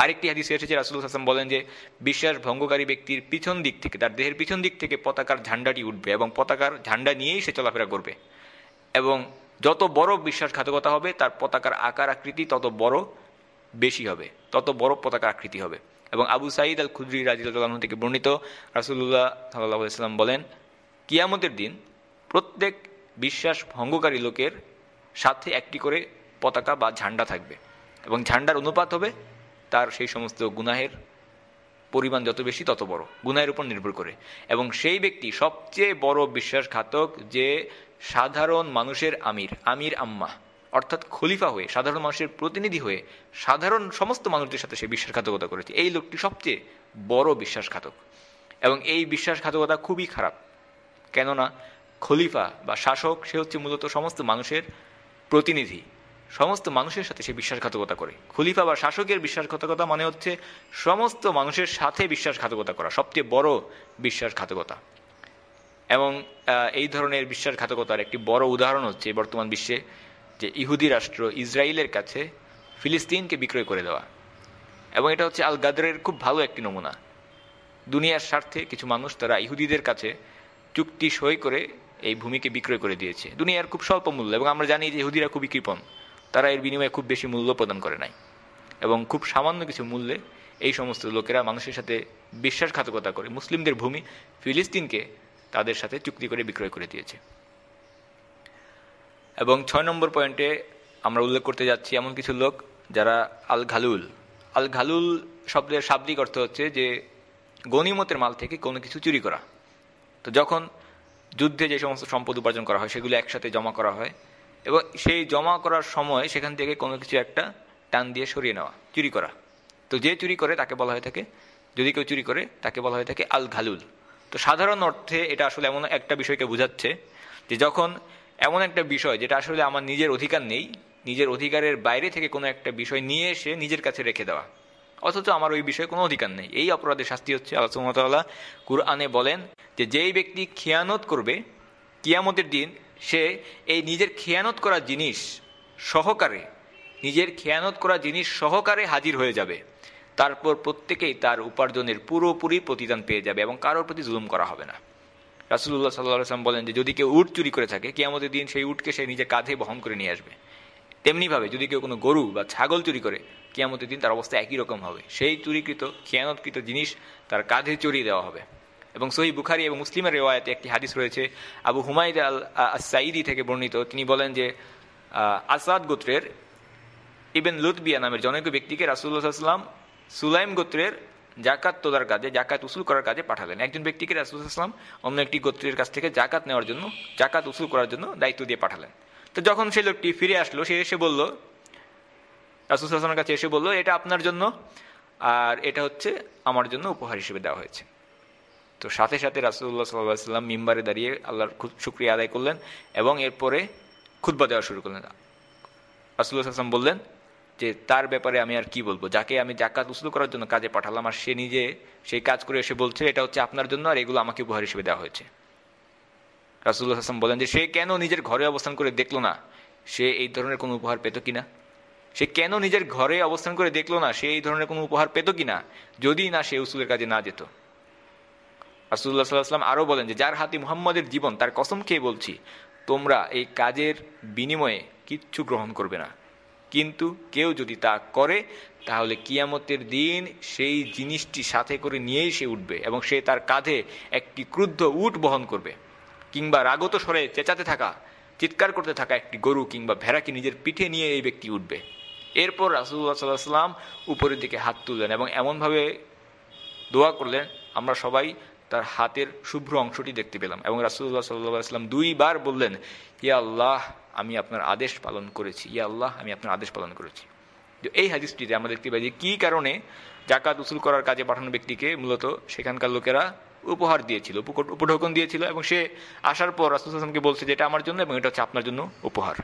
A: আরেকটি হাদিস এসেছে, রাসুল হাসান বলেন যে, বিশ্বাস ভঙ্গকারী ব্যক্তির পিছন দিক থেকে, তার দেহের পিছন দিক থেকে পতাকার ঝান্ডাটি উঠবে এবং পতাকার ঝান্ডা নিয়েই সে চলাফেরা করবে। এবং যত বড় বিশ্বাসঘাতকতা হবে, তার পতাকার আকার আকৃতি তত বড় বেশি হবে, তত বড় পতাকা আকৃতি হবে। এবং আবু সাঈদ আল খুদ্রি রাজিউল্লাহ থেকে বর্ণিত রাসুল্লাহ সাল্লাম বলেন, কিয়ামতের দিন প্রত্যেক বিশ্বাস ভঙ্গকারী লোকের সাথে একটি করে পতাকা বা ঝান্ডা থাকবে এবং ঝান্ডার অনুপাত হবে তার সেই সমস্ত গুনাহের পরিমাণ যত বেশি, তত বড়। গুনাহের উপর নির্ভর করে। এবং সেই ব্যক্তি সবচেয়ে বড় বিশ্বাসঘাতক যে সাধারণ মানুষের আমির আমির আম্মা, অর্থাৎ খলিফা হয়ে, সাধারণ মানুষের প্রতিনিধি হয়ে, সাধারণ সমস্ত মানুষদের সাথে সে বিশ্বাসঘাতকতা করেছে। এই লোকটি সবচেয়ে বড় বিশ্বাসঘাতক। এবং এই বিশ্বাসঘাতকতা খুবই খারাপ। কেননা খলিফা বা শাসক, সে হচ্ছে মূলত সমস্ত মানুষের প্রতিনিধি। সমস্ত মানুষের সাথে সে বিশ্বাসঘাতকতা করে। খলিফা বা শাসকের বিশ্বাসঘাতকতা মানে হচ্ছে সমস্ত মানুষের সাথে বিশ্বাসঘাতকতা করা, সবচেয়ে বড় বিশ্বাসঘাতকতা। এবং এই ধরনের বিশ্বাসঘাতকতার একটি বড় উদাহরণ হচ্ছে বর্তমান বিশ্বে যে ইহুদি রাষ্ট্র ইসরায়েলের কাছে ফিলিস্তিনকে বিক্রয় করে দেওয়া। এবং এটা হচ্ছে আল গাদরের খুব ভালো একটি নমুনা। দুনিয়ার স্বার্থে কিছু মানুষ তারা ইহুদিদের কাছে চুক্তি সই করে এই ভূমিকে বিক্রয় করে দিয়েছে। দুনিয়ার খুব স্বল্প মূল্য এবং আমরা জানি যে ইহুদিরা খুবই কৃপণ। তারা এর বিনিময়ে খুব বেশি মূল্য প্রদান করে নাই। এবং খুব সামান্য কিছু মূল্যে এই সমস্ত লোকেরা মানুষের সাথে বিশ্বাসঘাতকতা করে, মুসলিমদের ভূমি ফিলিস্তিনকে তাদের সাথে চুক্তি করে বিক্রয় করে দিয়েছে। এবং ছয় নম্বর পয়েন্টে আমরা উল্লেখ করতে যাচ্ছি এমন কিছু লোক যারা আল ঘালুল আল ঘালুল শব্দের শাব্দিক অর্থ হচ্ছে যে গণিমতের মাল থেকে কোনো কিছু চুরি করা। তো যখন যুদ্ধে যে সমস্ত সম্পদ উপার্জন করা হয়, সেগুলো একসাথে জমা করা হয় এবং সেই জমা করার সময় সেখান থেকে কোনো কিছু একটা টান দিয়ে সরিয়ে নেওয়া, চুরি করা। তো যে চুরি করে তাকে বলা হয়ে থাকে, যদি কেউ চুরি করে তাকে বলা হয়ে থাকে আল ঘালুল। তো সাধারণ অর্থে এটা আসলে এমন একটা বিষয়কে বোঝাচ্ছে যে যখন এমন একটা বিষয় যেটা আসলে আমার নিজের অধিকার নেই, নিজের অধিকারের বাইরে থেকে কোনো একটা বিষয় নিয়ে এসে নিজের কাছে রেখে দেওয়া, অথচ আমার ওই বিষয়ে কোনো অধিকার নেই। এই অপরাধের শাস্তি হচ্ছে সুমতাল্লাহ কুরআনে বলেন যে যেই ব্যক্তি খেয়ানত করবে, কিয়ামতের দিন সে এই নিজের খেয়ানত করা জিনিস সহকারে, নিজের খেয়ানত করা জিনিস সহকারে হাজির হয়ে যাবে। তারপর প্রত্যেকেই তার উপার্জনের পুরোপুরি প্রতিদান পেয়ে যাবে এবং কারোর প্রতি জুলুম করা হবে না। রাসুল্লাহ সাল্লাহ আসলাম বলেন যে, যদি কেউ উট চুরি করে থাকে, কিয়ামতের দিন সেই উটকে সে নিজের কাঁধে বহন করে নিয়ে আসবে। তেমনিভাবে যদি কেউ কোনো গরু বা ছাগল চুরি করে, কিয়ামতের দিন তার অবস্থা একই রকম হবে। সেই চুরিকৃত, খেয়ানতকৃত জিনিস তার কাঁধে চড়িয়ে দেওয়া হবে। এবং সহি বুখারি এবং মুসলিমের রেওয়ায়তে একটি হাদিস রয়েছে। আবু হুমায়দ আল সাইদি থেকে বর্ণিত। তিনি বলেন যে আসাদ গোত্রের ইবেন লুতবিয়া নামের জনৈক ব্যক্তিকে রাসুল্লাহাম সুলাইম গোত্রের জাকাত তোলার কাজে জাকাত উসুল করার কাজে পাঠালেন। একজন ব্যক্তিকে রাসুলাম অন্য একটি গোত্রের কাছ থেকে জাকাত নেওয়ার জন্য জাকাত উসুল করার জন্য দায়িত্ব দিয়ে পাঠালেন। তো যখন সেই লোকটি ফিরে আসলো, সে এসে বলল রাসুলামের কাছে এসে বলল, এটা আপনার জন্য, আর এটা হচ্ছে আমার জন্য উপহার হিসেবে দেওয়া হয়েছে। তো সাথে সাথে রাসুল্লাহ সাল্লাম মিম্বারে দাঁড়িয়ে আল্লাহর শুক্রিয়া আদায় করলেন এবং এরপরে খুদ্া দেওয়া শুরু করলেন। রাসুল্লাহ আসলাম বললেন যে, তার ব্যাপারে আমি আর কি বলব? যাকে আমি জাকাত উসুল করার জন্য কাজে পাঠালাম আর সে নিজে সেই কাজ করে এসে বলছে, এটা হচ্ছে আপনার জন্য আর এগুলো আমাকে উপহার হিসেবে দেওয়া হয়েছে। রাসুল্লাহ হাসান বলেন যে, সে কেন নিজের ঘরে অবস্থান করে দেখল না? সে এই ধরনের কোনো উপহার পেত কিনা সে কেন নিজের ঘরে অবস্থান করে দেখল না? সে এই ধরনের কোনো উপহার পেত কিনা যদি না, সে উসুলের কাজে না যেত। রাসুল্লাহ সাল্লাহাম আরও বলেন যে, যার হাতে মুহাম্মদের জীবন, তার কসম খেয়ে বলছি, তোমরা এই কাজের বিনিময়ে কিচ্ছু গ্রহণ করবে না। কিন্তু কেউ যদি তা করে, তাহলে কিয়ামতের দিন সেই জিনিসটি সাথে করে নিয়েই সে উঠবে এবং সে তার কাঁধে একটি ক্রুদ্ধ উট বহন করবে কিংবা রাগত স্বরে চেঁচাতে থাকা, চিৎকার করতে থাকা একটি গরু কিংবা ভেড়াকে নিজের পিঠে নিয়ে এই ব্যক্তি উঠবে। এরপর রাসুল্লাহ সাল্লাহ সাল্লাম উপরের দিকে হাত তুললেন এবং এমনভাবে দোয়া করলেন, আমরা সবাই তার হাতের শুভ্র অংশটি দেখতে পেলাম। এবং রাসুল্লাহ সাল্লাহ আসলাম দুইবার বললেন, ইয়া আল্লাহ, আমি আপনার আদেশ পালন করেছি। ইয়া আল্লাহ, আমি আপনার আদেশ পালন করেছি। এই হাদিসটিতে আমরা দেখতে পাই যে কী কারণে জাকাত উসুল করার কাজে পাঠানো ব্যক্তিকে মূলত সেখানকার লোকেরা উপহার দিয়েছিল উপঢৌকন দিয়েছিল এবং সে আসার পর রাসুল হাসানকে বলছে যে এটা আমার জন্য এবং এটা হচ্ছে আপনার জন্য উপহার।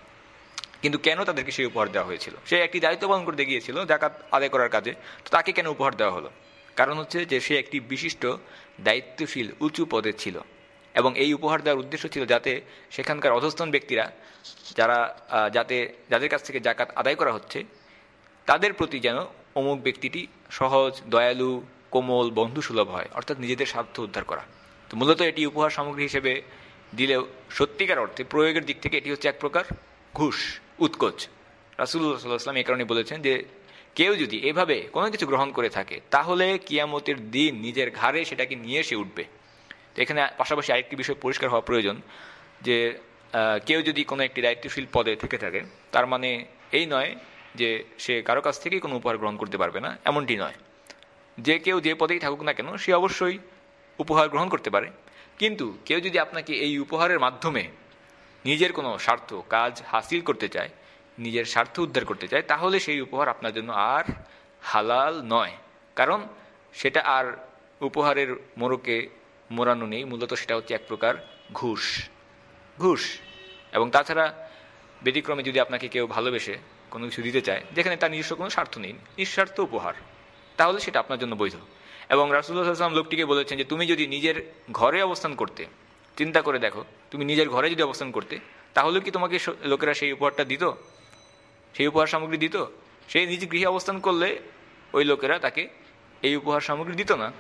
A: কিন্তু কেন তাদেরকে সেই উপহার দেওয়া হয়েছিল? সে একটি দায়িত্ব পালন করতে গিয়েছিল জাকাত আদায় করার কাজে। তো তাকে কেন উপহার দেওয়া হলো? কারণ হচ্ছে যে সে একটি বিশিষ্ট দায়িত্বশীল উঁচু পদে ছিল। এবং এই উপহার দেওয়ার উদ্দেশ্য ছিল যাতে সেখানকার অধস্থান ব্যক্তিরা, যারা যাতে, যাদের কাছ থেকে জাকাত আদায় করা হচ্ছে, তাদের প্রতি যেন অমুক ব্যক্তিটি সহজ, দয়ালু, কোমল বন্ধু সুলভ হয়, অর্থাৎ নিজেদের স্বার্থ উদ্ধার করা। তো মূলত এটি উপহার সামগ্রী হিসেবে দিলেও সত্যিকার অর্থে প্রয়োগের দিক থেকে এটি হচ্ছে এক প্রকার ঘুষ, উৎকোচ। রাসুল্লাহ সাল্লাহাম এই কারণে বলেছেন যে কেউ যদি এভাবে কোনো কিছু গ্রহণ করে থাকে, তাহলে কিয়ামতের দিন নিজের ঘাড়ে সেটাকে নিয়ে এসে উঠবে। এখানে পাশাপাশি আরেকটি বিষয় পরিষ্কার হওয়া প্রয়োজন, যে কেউ যদি কোনো একটি দায়িত্বশীল পদে থেকে থাকে, তার মানে এই নয় যে, সে কারও কাছ থেকেই কোনো উপহার গ্রহণ করতে পারবে না, এমনটি নয়। যে কেউ যে পদেই থাকুক না কেন, সে অবশ্যই উপহার গ্রহণ করতে পারে। কিন্তু কেউ যদি আপনাকে এই উপহারের মাধ্যমে নিজের কোনো স্বার্থ, কাজ হাসিল করতে চায় নিজের স্বার্থ উদ্ধার করতে চায়, তাহলে সেই উপহার আপনার জন্য আর হালাল নয়। কারণ সেটা আর উপহারের মোড়কে মোড়ানো নেই, মূলত সেটা হচ্ছে এক প্রকার ঘুষ। ঘুষ। এবং তাছাড়া ব্যতিক্রমে যদি আপনাকে কেউ ভালোবেসে কোনো কিছু দিতে চায়, যেখানে তার নিজস্ব কোনো স্বার্থ নেই, নিঃস্বার্থ উপহার, তাহলে সেটা আপনার জন্য বৈধ। এবং রাসুল্লাহ আসলাম লোকটিকে বলেছেন যে, তুমি যদি নিজের ঘরে অবস্থান করতে, চিন্তা করে দেখো, তুমি নিজের ঘরে যদি অবস্থান করতে, তাহলে কি তোমাকে লোকেরা সেই উপহারটা দিত? সেই উপহার সামগ্রী দিত? সেই নিজ গৃহে অবস্থান করলে ওই লোকেরা তাকে এই উপহার সামগ্রী দিত না।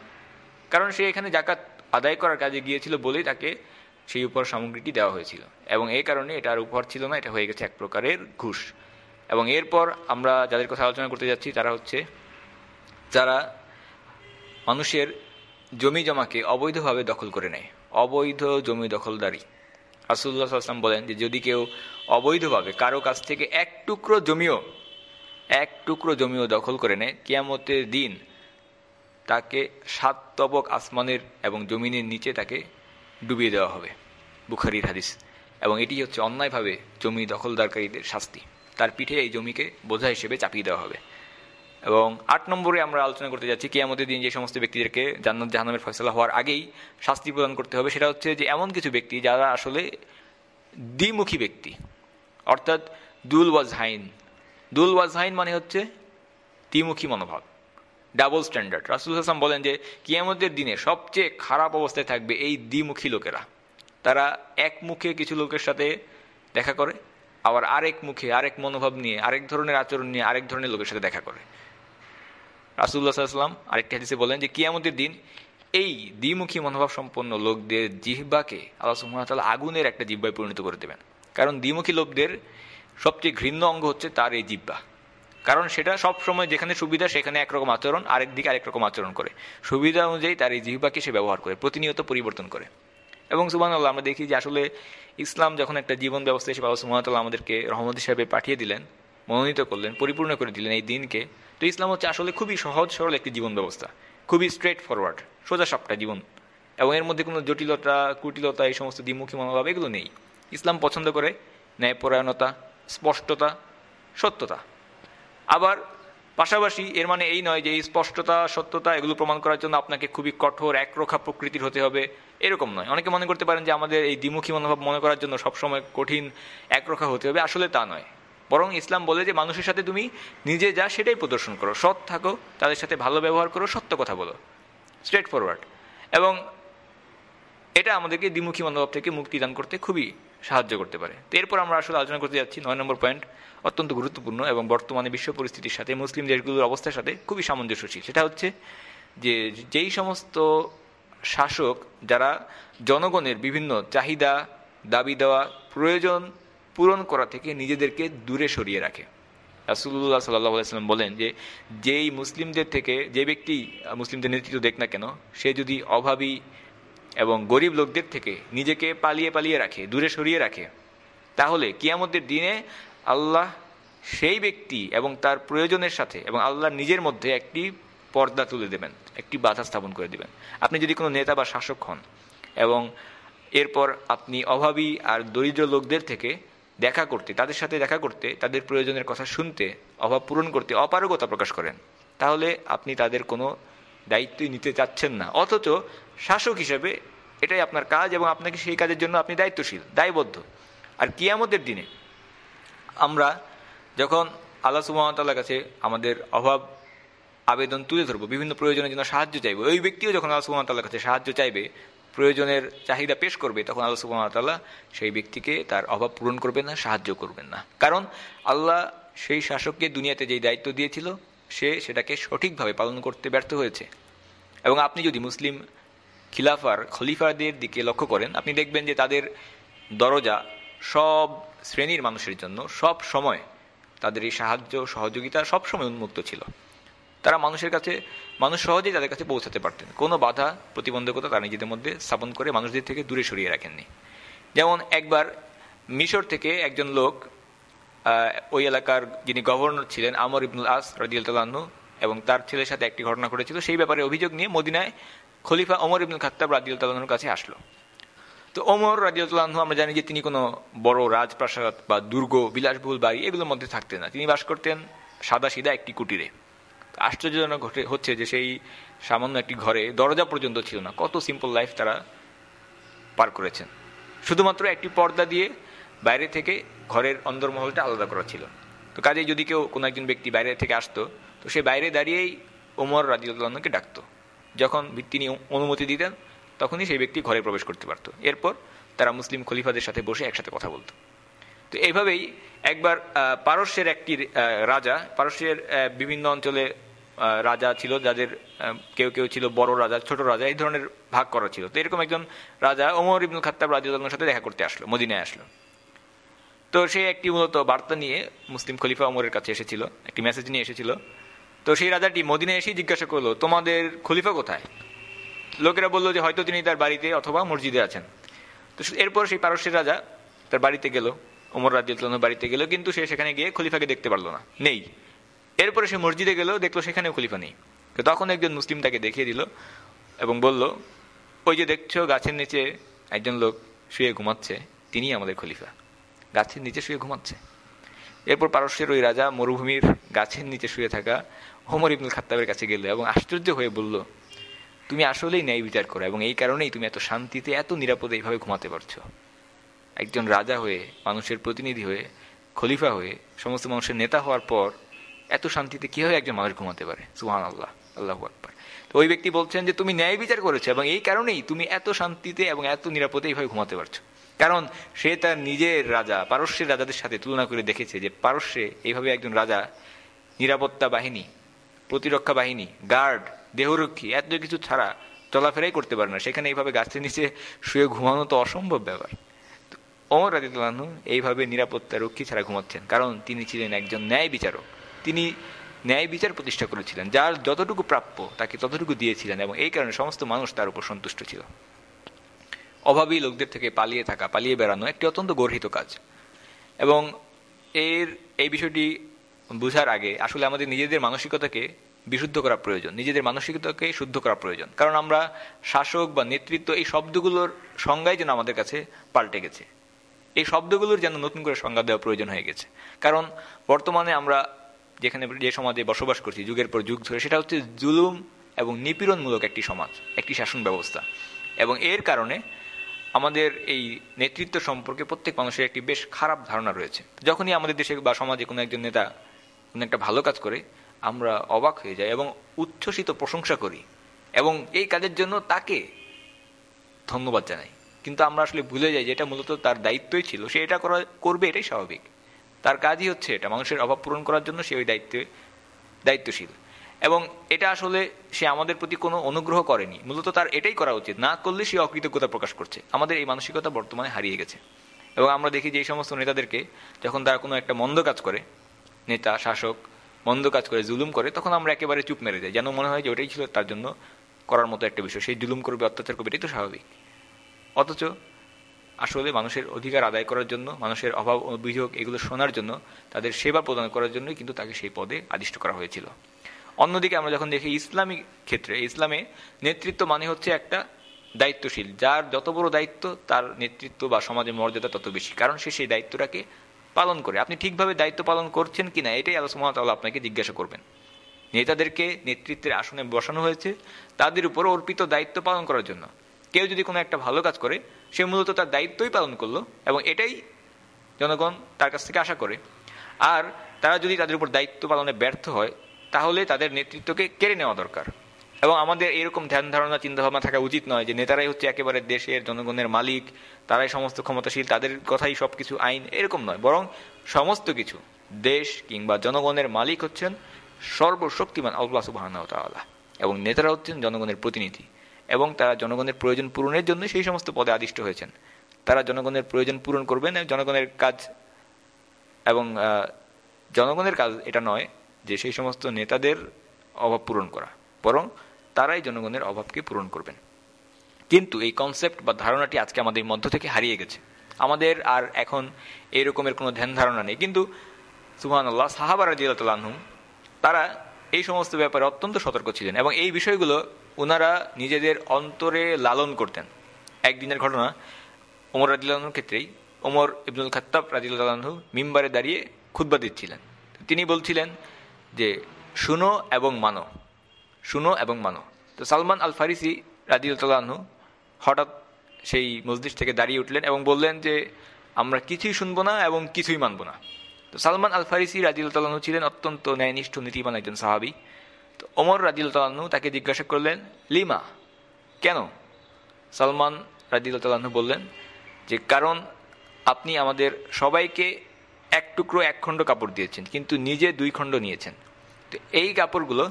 A: কারণ সে এখানে জাকাত আদায় করার কাজে গিয়েছিল বলেই তাকে সেই উপহার সামগ্রীটি দেওয়া হয়েছিল। এবং এই কারণে এটা আর উপহার ছিল না, এটা হয়ে গেছে এক প্রকারের ঘুষ। এবং এরপর আমরা যাদের কথা আলোচনা করতে যাচ্ছি, তারা হচ্ছে যারা মানুষের জমি জমাকে অবৈধভাবে দখল করে নেয়। অবৈধ জমি দখলদারি। রাসুল্লাহ আসলাম বলেন যে যদি কেউ অবৈধভাবে কারও কাছ থেকে এক টুকরো জমিও, এক টুকরো জমিও দখল করে নেয়। কিয়ামতের দিন তাকে সাত তবক আসমানের এবং জমিনের নিচে তাকে ডুবিয়ে দেওয়া হবে। বুখারির হাদিস। এবং এটি হচ্ছে অন্যায়ভাবে জমি দখলদারকারীদের শাস্তি। তার পিঠে এই জমিকে বোঝা হিসেবে চাপিয়ে দেওয়া হবে। এবং আট নম্বরে আমরা আলোচনা করতে যাচ্ছি আমাদের দিন যে সমস্ত ব্যক্তিদেরকে জান্নাত জাহানামের ফয়সলা হওয়ার আগেই শাস্তি প্রদান করতে হবে। সেটা হচ্ছে যে, এমন কিছু ব্যক্তি যারা আসলে দ্বিমুখী ব্যক্তি। অর্থাৎ দুল ওয়াজ হাইন। দুল ওয়াজ হাইন মানে হচ্ছে দ্বিমুখী মনোভাব, ডাবল স্ট্যান্ডার্ড। রাসুল হাসান বলেন যে, কিয়ামতের দিনে সবচেয়ে খারাপ অবস্থায় থাকবে এই দ্বিমুখী লোকেরা। তারা এক মুখে কিছু লোকের সাথে দেখা করে, আবার আরেক মুখে আরেক মনোভাব নিয়ে, আরেক ধরনের আচরণ নিয়ে আরেক ধরনের লোকের সাথে দেখা করে। রাসুল্লাহ সাল্লাম আরেকটি হাদিসে বলেন যে, কিয়ামতের দিন এই দ্বিমুখী মনোভাব সম্পন্ন লোকদের জিহ্বাকে আল্লাহ সুহামতাল আগুনের একটা জিব্বায় পরিণত করে দেবেন। কারণ দ্বিমুখী লোকদের সবচেয়ে ঘৃণ্য অঙ্গ হচ্ছে তার এই জিব্বা কারণ সেটা সব সময় যেখানে সুবিধা সেখানে একরকম আচরণ, আরেক দিকে আরেক রকম আচরণ করে। সুবিধা অনুযায়ী তার এই জিহ্বাকে সে ব্যবহার করে, প্রতিনিয়ত পরিবর্তন করে। এবং সুবাহ আমরা দেখি যে আসলে ইসলাম যখন একটা জীবন ব্যবস্থা হিসেবে আল্লাহ সুহামতাল্লাহ আমাদেরকে রহমত হিসাবে পাঠিয়ে দিলেন, মনোনীত করলেন, পরিপূর্ণ করে দিলেন এই দিনকে, তো ইসলাম হচ্ছে আসলে খুবই সহজ, সরল একটি জীবন ব্যবস্থা। খুবই স্ট্রেট ফরওয়ার্ড সোজা সবটা জীবন। এবং এর মধ্যে কোনো জটিলতা, কুটিলতা, এই সমস্ত দ্বিমুখী মনোভাব এগুলো নেই। ইসলাম পছন্দ করে, ন্যায়পরায়ণতা, স্পষ্টতা, সত্যতা। আবার পাশাপাশি এর মানে এই নয় যে এই স্পষ্টতা, সত্যতা এগুলো প্রমাণ করার জন্য আপনাকে খুবই কঠোর, একরোখা প্রকৃতির হতে হবে, এরকম নয়। অনেকে মনে করতে পারেন যে আমাদের এই দ্বিমুখী মনোভাব মনে করার জন্য সবসময় কঠিন, একরোখা হতে হবে। আসলে তা নয়। বরং ইসলাম বলে যে মানুষের সাথে তুমি নিজে যা সেটাই প্রদর্শন করো। সৎ থাকো, তাদের সাথে ভালো ব্যবহার করো, সত্য কথা বলো। স্ট্রেট ফরওয়ার্ড এবং এটা আমাদেরকে দ্বিমুখী মনোভাব থেকে মুক্তি দান করতে খুবই সাহায্য করতে পারে। এরপর আমরা আসলে আলোচনা করতে যাচ্ছি নয় নম্বর পয়েন্ট, অত্যন্ত গুরুত্বপূর্ণ এবং বর্তমানে বিশ্ব পরিস্থিতির সাথে মুসলিম দেশগুলোর অবস্থার সাথে খুবই সামঞ্জস্যশীল। সেটা হচ্ছে যে, যেই সমস্ত শাসক যারা জনগণের বিভিন্ন চাহিদা, দাবি দেওয়া প্রয়োজন পূরণ করা থেকে নিজেদেরকে দূরে সরিয়ে রাখে। রাসুল্লাহ সাল্লাম বলেন যে, যেই মুসলিমদের থেকে, যে ব্যক্তি মুসলিমদের নেতৃত্ব দেখ না কেন, সে যদি অভাবী এবং গরিব লোকদের থেকে নিজেকে পালিয়ে পালিয়ে রাখে, দূরে সরিয়ে রাখে। তাহলে কিয়ামতের দিনে আল্লাহ সেই ব্যক্তি এবং তার প্রয়োজনের সাথে এবং আল্লাহ নিজের মধ্যে একটি পর্দা তুলে দেবেন, একটি বাধা স্থাপন করে দেবেন। আপনি যদি কোনো নেতা বা শাসক হন এবং এরপর আপনি অভাবী আর দরিদ্র লোকদের থেকে দেখা করতে, তাদের সাথে দেখা করতে, তাদের প্রয়োজনের কথা শুনতে, অভাব পূরণ করতে অপারগতা প্রকাশ করেন, তাহলে আপনি তাদের কোনো দায়িত্বই নিতে চাচ্ছেন না। অথচ শাসক হিসেবে এটাই আপনার কাজ এবং আপনাকে সেই কাজের জন্য আপনি দায়িত্বশীল, দায়বদ্ধ। আর কিয়ামতের দিনে আমরা যখন আল্লাহ সুবাহতাল্লাহ কাছে আমাদের অভাব, আবেদন তুলে ধরবো, বিভিন্ন প্রয়োজনের জন্য সাহায্য চাইব, ওই ব্যক্তিও যখন আল্লাহ সুবাহতাল্লাহ কাছে সাহায্য চাইবে, প্রয়োজনের চাহিদা পেশ করবে, তখন আল্লাহ সুবাহতাল্লাহ সেই ব্যক্তিকে তার অভাব পূরণ করবেন না, সাহায্য করবেন না। কারণ আল্লাহ সেই শাসককে দুনিয়াতে যেই দায়িত্ব দিয়েছিল সে সেটাকে সঠিকভাবে পালন করতে ব্যর্থ হয়েছে। এবং আপনি যদি মুসলিম খিলাফার খলিফাদের দিকে লক্ষ্য করেন, আপনি দেখবেন যে তাদের দরজা সব শ্রেণির মানুষের জন্য সব সময় তাদের এই সাহায্য, সহযোগিতা সবসময় উন্মুক্ত ছিল। তারা মানুষের কাছে, মানুষ সহজেই তাদের কাছে পৌঁছাতে পারতেন। কোনো বাধা, প্রতিবন্ধকতা তারা নিজেদের মধ্যে স্থাপন করে মানুষদের থেকে দূরে সরিয়ে রাখেননি। যেমন একবার মিশর থেকে একজন লোক ওই এলাকার যিনি গভর্নর ছিলেন, আমর ইবনুল আস রাজিউল্লাহ্ন এবং তার ছেলের সাথে একটি ঘটনা ঘটেছিল। সেই ব্যাপারে অভিযোগ নিয়ে মদিনায় খলিফা ওমর ইবনুল খাত্তাব রাজিউল্লাহর কাছে আসলো। তো ওমর রাজিউল্লাহ আমরা জানি যে তিনি কোনো বড় রাজপ্রাসাদ বা দুর্গ, বিলাসবহুল বাড়ি এগুলোর মধ্যে থাকতেন না। তিনি বাস করতেন সাদা সিদা একটি কুটিরে। আশ্চর্যজনক ঘটে, হচ্ছে যে সেই সামান্য একটি ঘরে দরজা পর্যন্ত ছিল না। কত সিম্পল লাইফ তারা পার করেছেন। শুধুমাত্র একটি পর্দা দিয়ে বাইরে থেকে ঘরের অন্দরমহলটা আলাদা করা ছিল। তো কাজে যদি কেউ কোনো একজন ব্যক্তি বাইরে থেকে আসতো, তো সে বাইরে দাঁড়িয়েই ওমর রাজিউল্লাহকে ডাকতো। যখন তিনি অনুমতি দিতেন, তখনই সেই ব্যক্তি ঘরে প্রবেশ করতে পারত। এরপর তারা মুসলিম খলিফাদের সাথে বসে একসাথে কথা বলতো। তো এইভাবেই একবার পারস্যের একটি রাজা, পারস্যের বিভিন্ন অঞ্চলে রাজা ছিল, যাদের কেউ কেউ ছিল বড় রাজা, ছোট রাজা, এই ধরনের ভাগ করা ছিল। তো এরকম একজন রাজা ওমর ইবনুল খাত্তাব রাজিউল্লাহর সাথে দেখা করতে আসলো, মদিনায় আসলো। তো সে একটি মূলত বার্তা নিয়ে মুসলিম খলিফা ওমরের কাছে এসেছিল, একটি মেসেজ নিয়ে এসেছিল। তো সেই রাজাটি মদিনায় এসেই জিজ্ঞাসা করল, তোমাদের খলিফা কোথায়? লোকেরা বলল যে, হয়তো তিনি তার বাড়িতে অথবা মসজিদে আছেন। তো এরপর সেই পারস্যের রাজা তার বাড়িতে গেল, ওমর রাজিউল্লাহ বাড়িতে গেল, কিন্তু সে সেখানে গিয়ে খলিফাকে দেখতে পারল না, নেই। এরপরে সে মসজিদে গেল, দেখল সেখানেও খলিফা নেই। তখন একজন মুসলিম তাকে দেখিয়ে দিল এবং বলল, ওই যে দেখছ গাছের নিচে একজন লোক শুয়ে ঘুমাচ্ছে তিনি আমাদের খলিফা। গাছের নিচে শুয়ে ঘুমাচ্ছে। এরপর পারস্যের ওই রাজা মরুভূমির গাছের নিচে শুয়ে থাকা হোমর ইবনুল খাত্তাবের কাছে গেল এবং আশ্চর্য হয়ে বলল, তুমি আসলেই ন্যায় বিচার করো এবং এই কারণেই তুমি এত শান্তিতে, এত নিরাপদে এইভাবে ঘুমাতে পারছ। একজন রাজা হয়ে, মানুষের প্রতিনিধি হয়ে, খলিফা হয়ে, সমস্ত মানুষের নেতা হওয়ার পর এত শান্তিতে কীভাবে একজন মানুষ ঘুমাতে পারে? সুহান আল্লাহ আল্লাহ আকবর। তো ওই ব্যক্তি বলছেন যে, তুমি ন্যায় বিচার করেছ এবং এই কারণেই তুমি এত শান্তিতে এবং এত নিরাপদে এইভাবে ঘুমাতে পারছ। কারণ সে তার নিজের রাজা, পারস্যের রাজাদের সাথে তুলনা করে দেখেছে যে পারস্যে এইভাবে একজন রাজা, নিরাপত্তা বাহিনী, প্রতিরক্ষা বাহিনী, গার্ড, দেহরক্ষী, এত কিছু ছাড়া চলাফেরাই করতে পারে না। সেখানে এইভাবে গাছের নিচে শুয়ে ঘুমানো তো অসম্ভব ব্যাপার। অমর রাজিদুল্লাহনু এইভাবে নিরাপত্তা রক্ষী ছাড়া ঘুমাচ্ছেন, কারণ তিনি ছিলেন একজন ন্যায় বিচারক। তিনি ন্যায় বিচার প্রতিষ্ঠা করেছিলেন, যার যতটুকু প্রাপ্য তাকে ততটুকু দিয়েছিলেন এবং এই কারণে সমস্ত মানুষ তার উপর সন্তুষ্ট ছিল। অভাবী লোকদের থেকে পালিয়ে থাকা, পালিয়ে বেড়ানো একটি অত্যন্ত গর্হিত কাজ। এবং এর, এই বিষয়টি বুঝার আগে আসলে আমাদের নিজেদের মানসিকতাকে বিশুদ্ধ করা প্রয়োজন, নিজেদের মানসিকতাকে শুদ্ধ করা প্রয়োজন। কারণ আমরা শাসক বা নেতৃত্ব এই শব্দগুলোর সংজ্ঞাই যেন আমাদের কাছে পাল্টে গেছে। এই শব্দগুলোর যেন নতুন করে সংজ্ঞা দেওয়া প্রয়োজন হয়ে গেছে। কারণ বর্তমানে আমরা যেখানে, যে সমাজে বসবাস করছি, যুগের পর যুগ ধরে, সেটা হচ্ছে জুলুম এবং নিপীড়নমূলক একটি সমাজ, একটি শাসন ব্যবস্থা। এবং এর কারণে আমাদের এই নেতৃত্ব সম্পর্কে প্রত্যেক মানুষের একটি বেশ খারাপ ধারণা রয়েছে। যখনই আমাদের দেশে বা সমাজে কোনো একজন নেতা কোনো একটা ভালো কাজ করে, আমরা অবাক হয়ে যাই এবং উচ্ছ্বসিত প্রশংসা করি এবং এই কাজের জন্য তাকে ধন্যবাদ জানাই। কিন্তু আমরা আসলে ভুলে যাই যে এটা মূলত তার দায়িত্বই ছিল। সে এটা করা, করবে এটাই স্বাভাবিক। তার কাজই হচ্ছে এটা। মানুষের অভাব পূরণ করার জন্য সে ওই দায়িত্বে, দায়িত্বশীল। এবং এটা আসলে সে আমাদের প্রতি কোনো অনুগ্রহ করেনি। মূলত তার এটাই করা উচিত। না করলে সে অকৃতজ্ঞতা প্রকাশ করছে। আমাদের এই মানসিকতা বর্তমানে হারিয়ে গেছে। এবং আমরা দেখি যে এই সমস্ত নেতাদেরকে যখন তারা কোনো একটা মন্দ কাজ করে, নেতা, শাসক, মন্দ কাজ করে, জুলুম করে, তখন আমরা একেবারে চুপ মেরে যাই। যেন মনে হয় যে ওটাই ছিল তার জন্য করার মতো একটা বিষয়। সেই জুলুম করবে, অত্যাচার করবে, এটাই তো স্বাভাবিক। অথচ আসলে মানুষের অধিকার আদায় করার জন্য, মানুষের অভাব, অভিযোগ এগুলো শোনার জন্য, তাদের সেবা প্রদান করার জন্যই কিন্তু তাকে সেই পদে আদিষ্ট করা হয়েছিল। অন্যদিকে আমরা যখন দেখি ইসলামিক ক্ষেত্রে, ইসলামে নেতৃত্ব মানে হচ্ছে একটা দায়িত্বশীল, যার যত বড় দায়িত্ব তার নেতৃত্ব বা সমাজের মর্যাদা তত বেশি, কারণ সে সেই দায়িত্বটাকে পালন করে। আপনি ঠিকভাবে দায়িত্ব পালন করছেন কিনা, এটাই আল্লাহ সুমতাল্লাহ আপনাকে জিজ্ঞাসা করবেন। নেতাদেরকে নেতৃত্বের আসনে বসানো হয়েছে তাদের উপর অর্পিত দায়িত্ব পালন করার জন্য। কেউ যদি কোনো একটা ভালো কাজ করে, সে মূলত তার দায়িত্বই পালন করল এবং এটাই জনগণ তার কাছ থেকে আশা করে। আর তারা যদি তাদের উপর দায়িত্ব পালনে ব্যর্থ হয় তাহলে তাদের নেতৃত্বকে কেড়ে নেওয়া দরকার। এবং আমাদের এরকম ধ্যান ধারণা, চিন্তাভাবনা থাকা উচিত নয় যে নেতারাই হচ্ছে একেবারে দেশের জনগণের মালিক, তারাই সমস্ত ক্ষমতাশীল, তাদের কথাই সব কিছু আইন, এরকম নয়। বরং সমস্ত কিছু, দেশ কিংবা জনগণের মালিক হচ্ছেন সর্বশক্তিমান আল্লাহ তাল্লাহ এবং নেতারা হচ্ছেন জনগণের প্রতিনিধি। এবং তারা জনগণের প্রয়োজন পূরণের জন্য সেই সমস্ত পদে আদিষ্ট হয়েছেন। তারা জনগণের প্রয়োজন পূরণ করবেন জনগণের কাজ, এবং জনগণের কাজ এটা নয় যে সেই সমস্ত নেতাদের অভাব পূরণ করা, বরং তারাই জনগণের অভাবকে পূরণ করবেন। কিন্তু এই কনসেপ্ট বা ধারণাটি আজকে আমাদের মধ্য থেকে হারিয়ে গেছে। আমাদের আর এখন এরকমের কোনো ধ্যান ধারণা নেই। কিন্তু সুহান আল্লাহ সাহাবার রাজিয়ালহুম তারা এই সমস্ত ব্যাপারে অত্যন্ত সতর্ক ছিলেন এবং এই বিষয়গুলো ওনারা নিজেদের অন্তরে লালন করতেন। একদিনের ঘটনা, ওমর রাজিউল্লাহর ক্ষেত্রেই। ওমর ইবনুল খাত্তাব রাজিউল্লাহু মিম্বারে দাঁড়িয়ে খুদ্া দিচ্ছিলেন। তিনি বলছিলেন যে শুনো এবং মানো। শুনো এবং মানো। তো সালমান আল ফারিসি রাজিউল্লাহু হঠাৎ সেই মসজিদ থেকে দাঁড়িয়ে উঠলেন এবং বললেন যে, আমরা কিছুই শুনব না এবং কিছুই মানব না। তো সালমান আল ফারিসি রাজিউল্লাহু ছিলেন অত্যন্ত ন্যায়নিষ্ঠ, নীতিবান একজন সাহাবি। তো ওমর রাজিউল্লাহু তাকে জিজ্ঞাসা করলেন, লিমা, কেন? সালমান রাজিউল্লাহু বললেন যে, কারণ আপনি আমাদের সবাইকে এক টুকরো এক খণ্ড কাপড় দিয়েছেন, কিন্তু নিজে দুই খণ্ড নিয়েছেন। তো এই কাপড়গুলো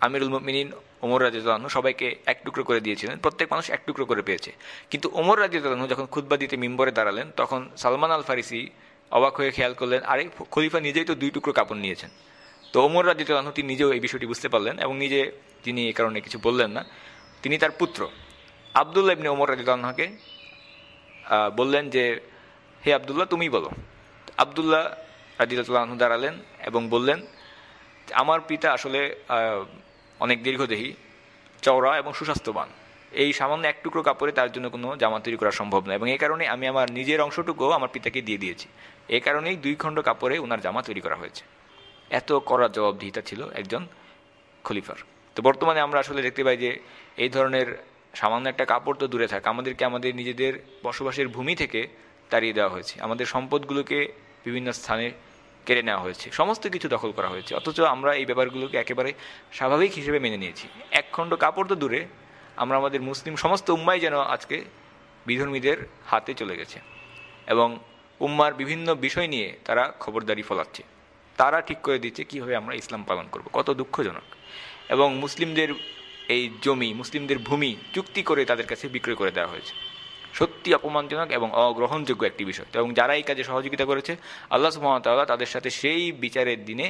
A: আমিরুল মিনিন ওমর রাজিউল্লাহু সবাইকে এক টুকরো করে দিয়েছিলেন। প্রত্যেক মানুষ এক টুকরো করে পেয়েছে। কিন্তু ওমর রাজিউল্লাহু যখন খুদ্া দিতে মিম্বরে দাঁড়ালেন, তখন সালমান আল ফারিসি অবাক হয়ে খেয়াল করলেন, আরে, খলিফা নিজেই তো দুই টুকরো কাপড় নিয়েছেন। তো ওমর রাজিউল্লাহু তিনি নিজেও এই বিষয়টি বুঝতে পারলেন এবং নিজে তিনি এ কারণে কিছু বললেন না। তিনি তার পুত্র আবদুল্লাহ ইবনে ওমর রাজিউল্লাহকে বললেন যে, হে আবদুল্লাহ, তুমি বলো। আবদুল্লাহ রাজিউল্লাহ দাঁড়ালেন এবং বললেন আমার পিতা আসলে অনেক দীর্ঘদেহী, চওড়া এবং সুস্বাস্থ্যবান। এই সামান্য এক টুকরো কাপড়ে তার জন্য কোনো জামা তৈরি করা সম্ভব নয় এবং এই কারণে আমি আমার নিজের অংশটুকুও আমার পিতাকে দিয়ে দিয়েছি। এই কারণেই দুই খণ্ড কাপড়ে ওনার জামা তৈরি করা হয়েছে। এত করা জবাবদিহিতা ছিল একজন খলিফার। তো বর্তমানে আমরা আসলে দেখতে পাই যে এই ধরনের সামান্য একটা কাপড় তো দূরে থাকে, আমাদেরকে আমাদের নিজেদের বসবাসের ভূমি থেকে তাড়িয়ে দেওয়া হয়েছে। আমাদের সম্পদগুলোকে বিভিন্ন স্থানে কেড়ে নেওয়া হয়েছে। সমস্ত কিছু দখল করা হয়েছে। অথচ আমরা এই ব্যাপারগুলোকে একেবারে স্বাভাবিক হিসেবে মেনে নিয়েছি। একখণ্ড কাপড় তো দূরে। আমরা আমাদের মুসলিম সমস্ত উম্মাই যেন আজকে বিধর্মীদের হাতে চলে গেছে। এবং উম্মার বিভিন্ন বিষয় নিয়ে তারা খবরদারি ফলাচ্ছে। তারা ঠিক করে দিচ্ছে কীভাবে আমরা ইসলাম পালন করব। কত দুঃখজনক। এবং মুসলিমদের এই জমি, মুসলিমদের ভূমি চুক্তি করে তাদের কাছে বিক্রয় করে দেওয়া হয়েছে। সত্যি অপমানজনক এবং অগ্রহণযোগ্য একটি বিষয়। এবং যারা এই কাজে সহযোগিতা করেছে, আল্লাহ সুহামতাল্লাহ তাদের সাথে সেই বিচারের দিনে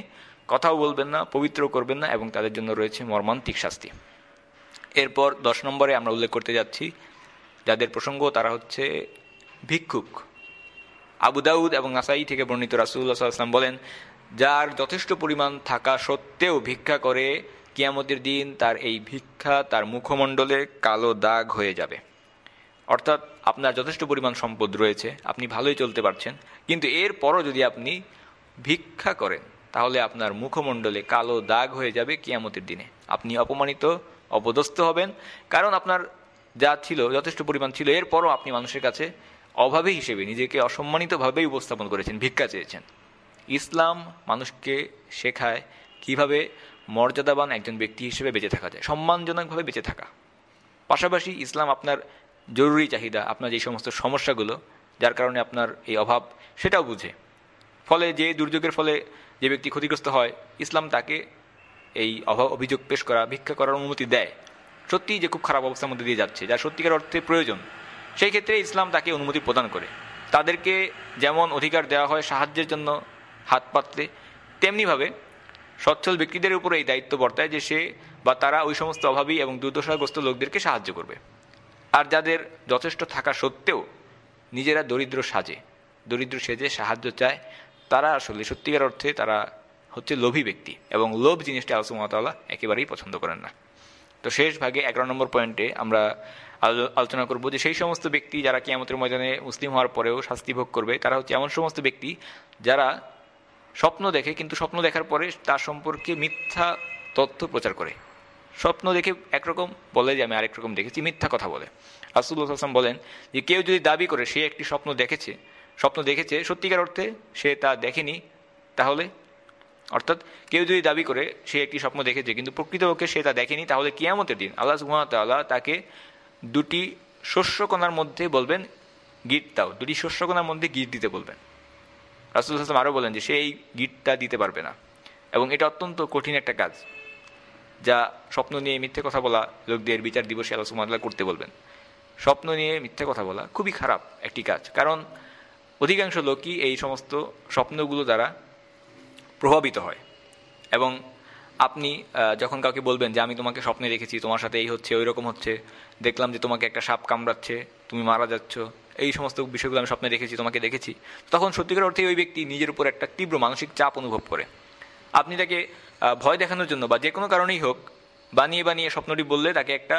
A: কথাও বলবেন না পবিত্র করবেন না এবং তাদের জন্য রয়েছে মর্মান্তিক শাস্তি। এরপর দশ নম্বরে আমরা উল্লেখ করতে যাচ্ছি, যাদের প্রসঙ্গ তারা হচ্ছে ভিক্ষুক। আবু দাউদ এবং আসাই থেকে বর্ণিত রাসুল্লাহ সাল্লাম বলেন, যার যথেষ্ট পরিমাণ থাকা সত্ত্বেও ভিক্ষা করে কিয়ামতের দিন তার এই ভিক্ষা তার মুখমণ্ডলে কালো দাগ হয়ে যাবে। অর্থাৎ আপনার যথেষ্ট পরিমাণ সম্পদ রয়েছে, আপনি ভালোই চলতে পারছেন, কিন্তু এর পরও যদি আপনি ভিক্ষা করেন, তাহলে আপনার মুখমণ্ডলে কালো দাগ হয়ে যাবে কিয়ামতের দিনে। আপনি অপমানিত, অপদস্থ হবেন, কারণ আপনার যা ছিল, যথেষ্ট পরিমাণ ছিল, এরপরও আপনি মানুষের কাছে অভাবে হিসেবে নিজেকে অসম্মানিতভাবেই উপস্থাপন করেছেন, ভিক্ষা চেয়েছেন। ইসলাম মানুষকে শেখায় কীভাবে মর্যাদাবান একজন ব্যক্তি হিসেবে বেঁচে থাকা যায়, সম্মানজনকভাবে বেঁচে থাকা। পাশাপাশি ইসলাম আপনার জরুরি চাহিদা, আপনার যে সমস্ত সমস্যাগুলো, যার কারণে আপনার এই অভাব, সেটাও বুঝে। ফলে যে দুর্যোগের ফলে যে ব্যক্তি ক্ষতিগ্রস্ত হয়, ইসলাম তাকে এই অভাব অভিযোগ পেশ করা, ভিক্ষা করার অনুমতি দেয়। সত্যিই যে খুব খারাপ অবস্থার মধ্যে দিয়ে যাচ্ছে যা সত্যিকার অর্থে প্রয়োজন। সেই ক্ষেত্রে ইসলাম তাকে অনুমতি প্রদান করে। তাদেরকে যেমন অধিকার দেওয়া হয় সাহায্যের জন্য হাত পাতলে তেমনিভাবে সচ্ছল ব্যক্তিদের উপর এই দায়িত্ব বর্তায় যে সে বা তারা ওই সমস্ত অভাবী এবং দুর্দশাগ্রস্ত লোকদেরকে সাহায্য করবে। আর যাদের যথেষ্ট থাকা সত্ত্বেও নিজেরা দরিদ্র সাজে, দরিদ্র সেজে সাহায্য চায়, তারা আসলে সত্যিকার অর্থে তারা হচ্ছে লোভী ব্যক্তি এবং লোভ জিনিসটা আলোচনা একেবারেই পছন্দ করেন না। তো শেষ ভাগে এগারো নম্বর পয়েন্টে আমরা আলোচনা করব যে সেই সমস্ত ব্যক্তি যারা কিয়ামতের ময়দানে মুসলিম হওয়ার পরেও শাস্তি ভোগ করবে, তারা হচ্ছে এমন সমস্ত ব্যক্তি যারা স্বপ্ন দেখে, কিন্তু স্বপ্ন দেখার পরে তার সম্পর্কে মিথ্যা তথ্য প্রচার করে। স্বপ্ন দেখে একরকম বলে যে আমি আরেক রকম দেখেছি, মিথ্যা কথা বলে। আসুল্লাহ আসলাম বলেন যে কেউ যদি দাবি করে সে একটি স্বপ্ন দেখেছে স্বপ্ন দেখেছে, সত্যিকার অর্থে সে তা দেখেনি, তাহলে, অর্থাৎ কেউ যদি দাবি করে সে একটি স্বপ্ন দেখেছে, কিন্তু প্রকৃতপক্ষে সে তা দেখেনি, তাহলে কিয়ামতের দিন আল্লাহ সুহামতাল্লাহ তাকে দুটি শস্যকণার মধ্যে বলবেন, গিট দাও। দুটি শস্যকণার মধ্যে গিট দিতে বলবেন। রাসুল হাসলাম আরও বলেন যে সে এই গিটটা দিতে পারবে না। এবং এটা অত্যন্ত কঠিন একটা কাজ। যা স্বপ্ন নিয়ে মিথ্যে কথা বলা লোকদের বিচার দিবসে সুমাল্লাহ করতে বলবেন। স্বপ্ন নিয়ে মিথ্যে কথা বলা খুবই খারাপ একটি কাজ। কারণ অধিকাংশ লোকই এই সমস্ত স্বপ্নগুলো দ্বারা প্রভাবিত হয়। এবং আপনি যখন কাউকে বলবেন যে আমি তোমাকে স্বপ্নে দেখেছি তোমার সাথে এই হচ্ছে ওই রকম হচ্ছে, দেখলাম যে তোমাকে একটা সাপ কামড়াচ্ছে, তুমি মারা যাচ্ছ, এই সমস্ত বিষয়গুলো আমি স্বপ্নে দেখেছি, তোমাকে দেখেছি, তখন সত্যিকার অর্থে ওই ব্যক্তি নিজের উপর একটা তীব্র মানসিক চাপ অনুভব করে। আপনি তাকে ভয় দেখানোর জন্য বা যে কোনো কারণেই হোক, বানিয়ে বানিয়ে স্বপ্নটি বললে তাকে একটা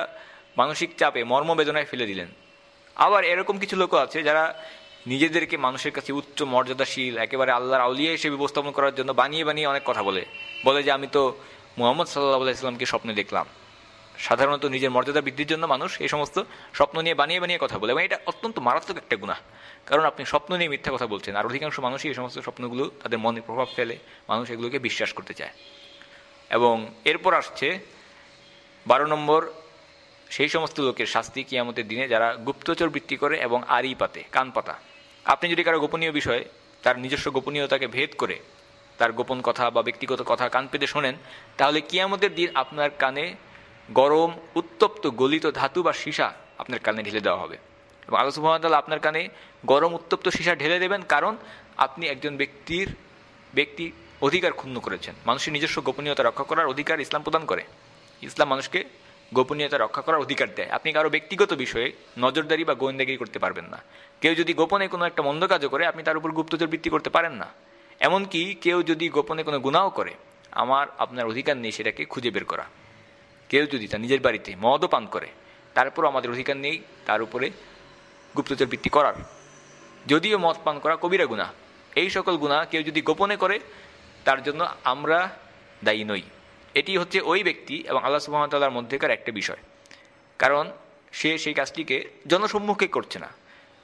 A: মানসিক চাপে মর্মবেদনায় ফেলে দিলেন। আবার এরকম কিছু লোকও আছে যারা নিজেদেরকে মানুষের কাছে উচ্চ মর্যাদাশীল, একেবারে আল্লাহর আউলিয়া হিসেবে উপস্থাপন করার জন্য বানিয়ে বানিয়ে অনেক কথা বলে। বলে যে, আমি তো মোহাম্মদ সাল্লাহ ইসলামকে স্বপ্নে দেখলাম। সাধারণত নিজের মর্যাদা বৃদ্ধির জন্য মানুষ এই সমস্ত স্বপ্ন নিয়ে বানিয়ে বানিয়ে কথা বলে এবং এটা অত্যন্ত মারাত্মক একটা গুণা কারণ আপনি স্বপ্ন নিয়ে মিথ্যা কথা বলছেন, আর অধিকাংশ মানুষই এই সমস্ত স্বপ্নগুলো তাদের মনে প্রভাব ফেলে, মানুষ এগুলোকে বিশ্বাস করতে চায়। এবং এরপর আসছে বারো নম্বর, সেই সমস্ত লোকের শাস্তি কিয়ামতের দিনে যারা গুপ্তচর বৃত্তি করে এবং আড়ি পাতে, কান পাতা। আপনি যদি কারও গোপনীয় বিষয়, তার নিজস্ব গোপনীয়তাকে ভেদ করে তার গোপন কথা বা ব্যক্তিগত কথা কান পেতে শোনেন, তাহলে কিয়ামতের দিন আপনার কানে গরম, উত্তপ্ত, গলিত ধাতু বা সীসা আপনার কানে ঢেলে দেওয়া হবে। এবং আল্লাহ সুহামতাল্লাহ আপনার কানে গরম, উত্তপ্ত সীসা ঢেলে দেবেন, কারণ আপনি একজন ব্যক্তির, ব্যক্তি অধিকার ক্ষুণ্ণ করেছেন। মানুষের নিজস্ব গোপনীয়তা রক্ষা করার অধিকার ইসলাম প্রদান করে। ইসলাম মানুষকে গোপনীয়তা রক্ষা করার অধিকার দেয়। আপনি কারও ব্যক্তিগত বিষয়ে নজরদারি বা গোয়েন্দাগিরি করতে পারবেন না। কেউ যদি গোপনে কোনো একটা মন্দ কাজও করে, আপনি তার উপর গুপ্তচর বৃত্তি করতে পারেন না। এমনকি কেউ যদি গোপনে কোনো গুণাও করে, আমার, আপনার অধিকার নেই সেটাকে খুঁজে বের করা। কেউ যদি তার নিজের বাড়িতে মদও পান করে তারপর আমাদের অধিকার নেই তার উপরে গুপ্তচর বৃত্তি করার। যদিও মদ পান করা কবিরা গুণা। এই সকল গুণা কেউ যদি গোপনে করে তার জন্য আমরা দায়ী নই। এটি হচ্ছে ওই ব্যক্তি এবং আল্লাহ সুহামতাল্লার মধ্যেকার একটা বিষয়। কারণ সে সেই কাজটিকে জনসম্মুখে করছে না।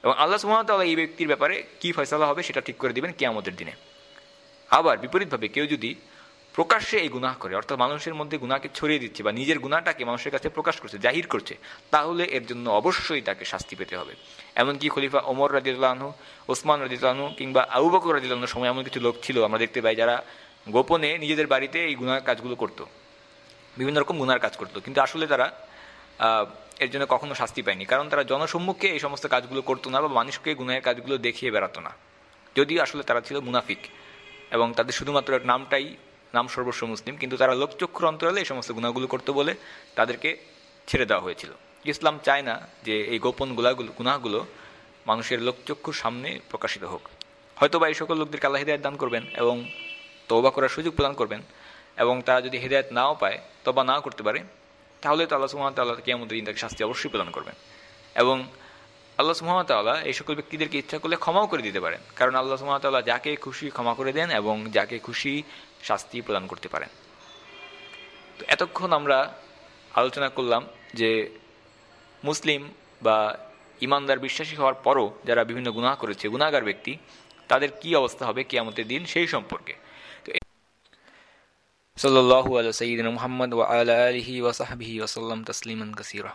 A: এবং আল্লাহ সুহামতাল্লাহ এই ব্যক্তির ব্যাপারে কি ফয়সলা হবে সেটা ঠিক করে দিবেন আমাদের দিনে। আবার বিপরীতভাবে কেউ যদি প্রকাশ্যে এই গুনাহ করে, অর্থাৎ মানুষের মধ্যে গুনাকে ছড়িয়ে দিচ্ছে বা নিজের গুণাটাকে মানুষের কাছে প্রকাশ করছে, জাহির করছে, তাহলে এর জন্য অবশ্যই তাকে শাস্তি পেতে হবে। এমনকি খলিফা ওমর রাজিউল্লাহনু ওসমান রাজিউল্লাহনু কিংবা আবু বকর রাজিউল্লাহনুর সময় এমন কিছু লোক ছিল। আমরা দেখতে পাই যারা গোপনে নিজেদের বাড়িতে এই গুনার কাজগুলো করত, বিভিন্ন রকম গুনার কাজ করতো। কিন্তু আসলে তারা এর জন্য কখনো শাস্তি পায়নি। কারণ তারা জনসম্মুখে এই সমস্ত কাজগুলো করতো না বা মানুষকে গুনাহের কাজগুলো দেখিয়ে বেড়াতো না। যদিও আসলে তারা ছিল মুনাফিক এবং তাদের শুধুমাত্র নামটাই নাম সর্বস্ব মুসলিম কিন্তু তারা লোকচক্ষুর অন্তরালে এই সমস্ত গুণাগুলো করতে বলে তাদেরকে ছেড়ে দেওয়া হয়েছিল। ইসলাম চায় না যে এই গোপন গুলাগুলো গুনাগুলো মানুষের লোকচক্ষুর সামনে প্রকাশিত হোক। হয়তো বা এই সকল লোকদেরকে আল্লাহ হৃদায়ত দান করবেন এবং তবা করার সুযোগ প্রদান করবেন এবং তারা যদি হৃদায়ত নাও পায় তবা নাও করতে পারে, তাহলে তো আল্লাহ সুহামতাল্লাহ দিন তাকে শাস্তি অবশ্যই প্রদান করবেন। এবং আল্লাহ সুহামতাল্লাহ এই সকল ব্যক্তিদেরকে ইচ্ছা করলে ক্ষমাও করে দিতে পারেন। কারণ আল্লাহ সুহামতাল্লাহ যাকে খুশি ক্ষমা করে দেন এবং যাকে খুশি শাস্তি প্রদান করতে পারেন। তো এতক্ষণ আমরা আলোচনা করলাম যে মুসলিম বা ইমানদার বিশ্বাসী হওয়ার পরও যারা বিভিন্ন গুনাহ করেছে গুনাগার ব্যক্তি, তাদের কি অবস্থা হবে কিয়ামতের দিন সেই সম্পর্কে। সাল্লাহ আল সঈদিন মোহাম্মদ ওয়া আলা আলহি ওয়াসাহাবিহি ওসাল্লাম তসলিমান কাসিরা।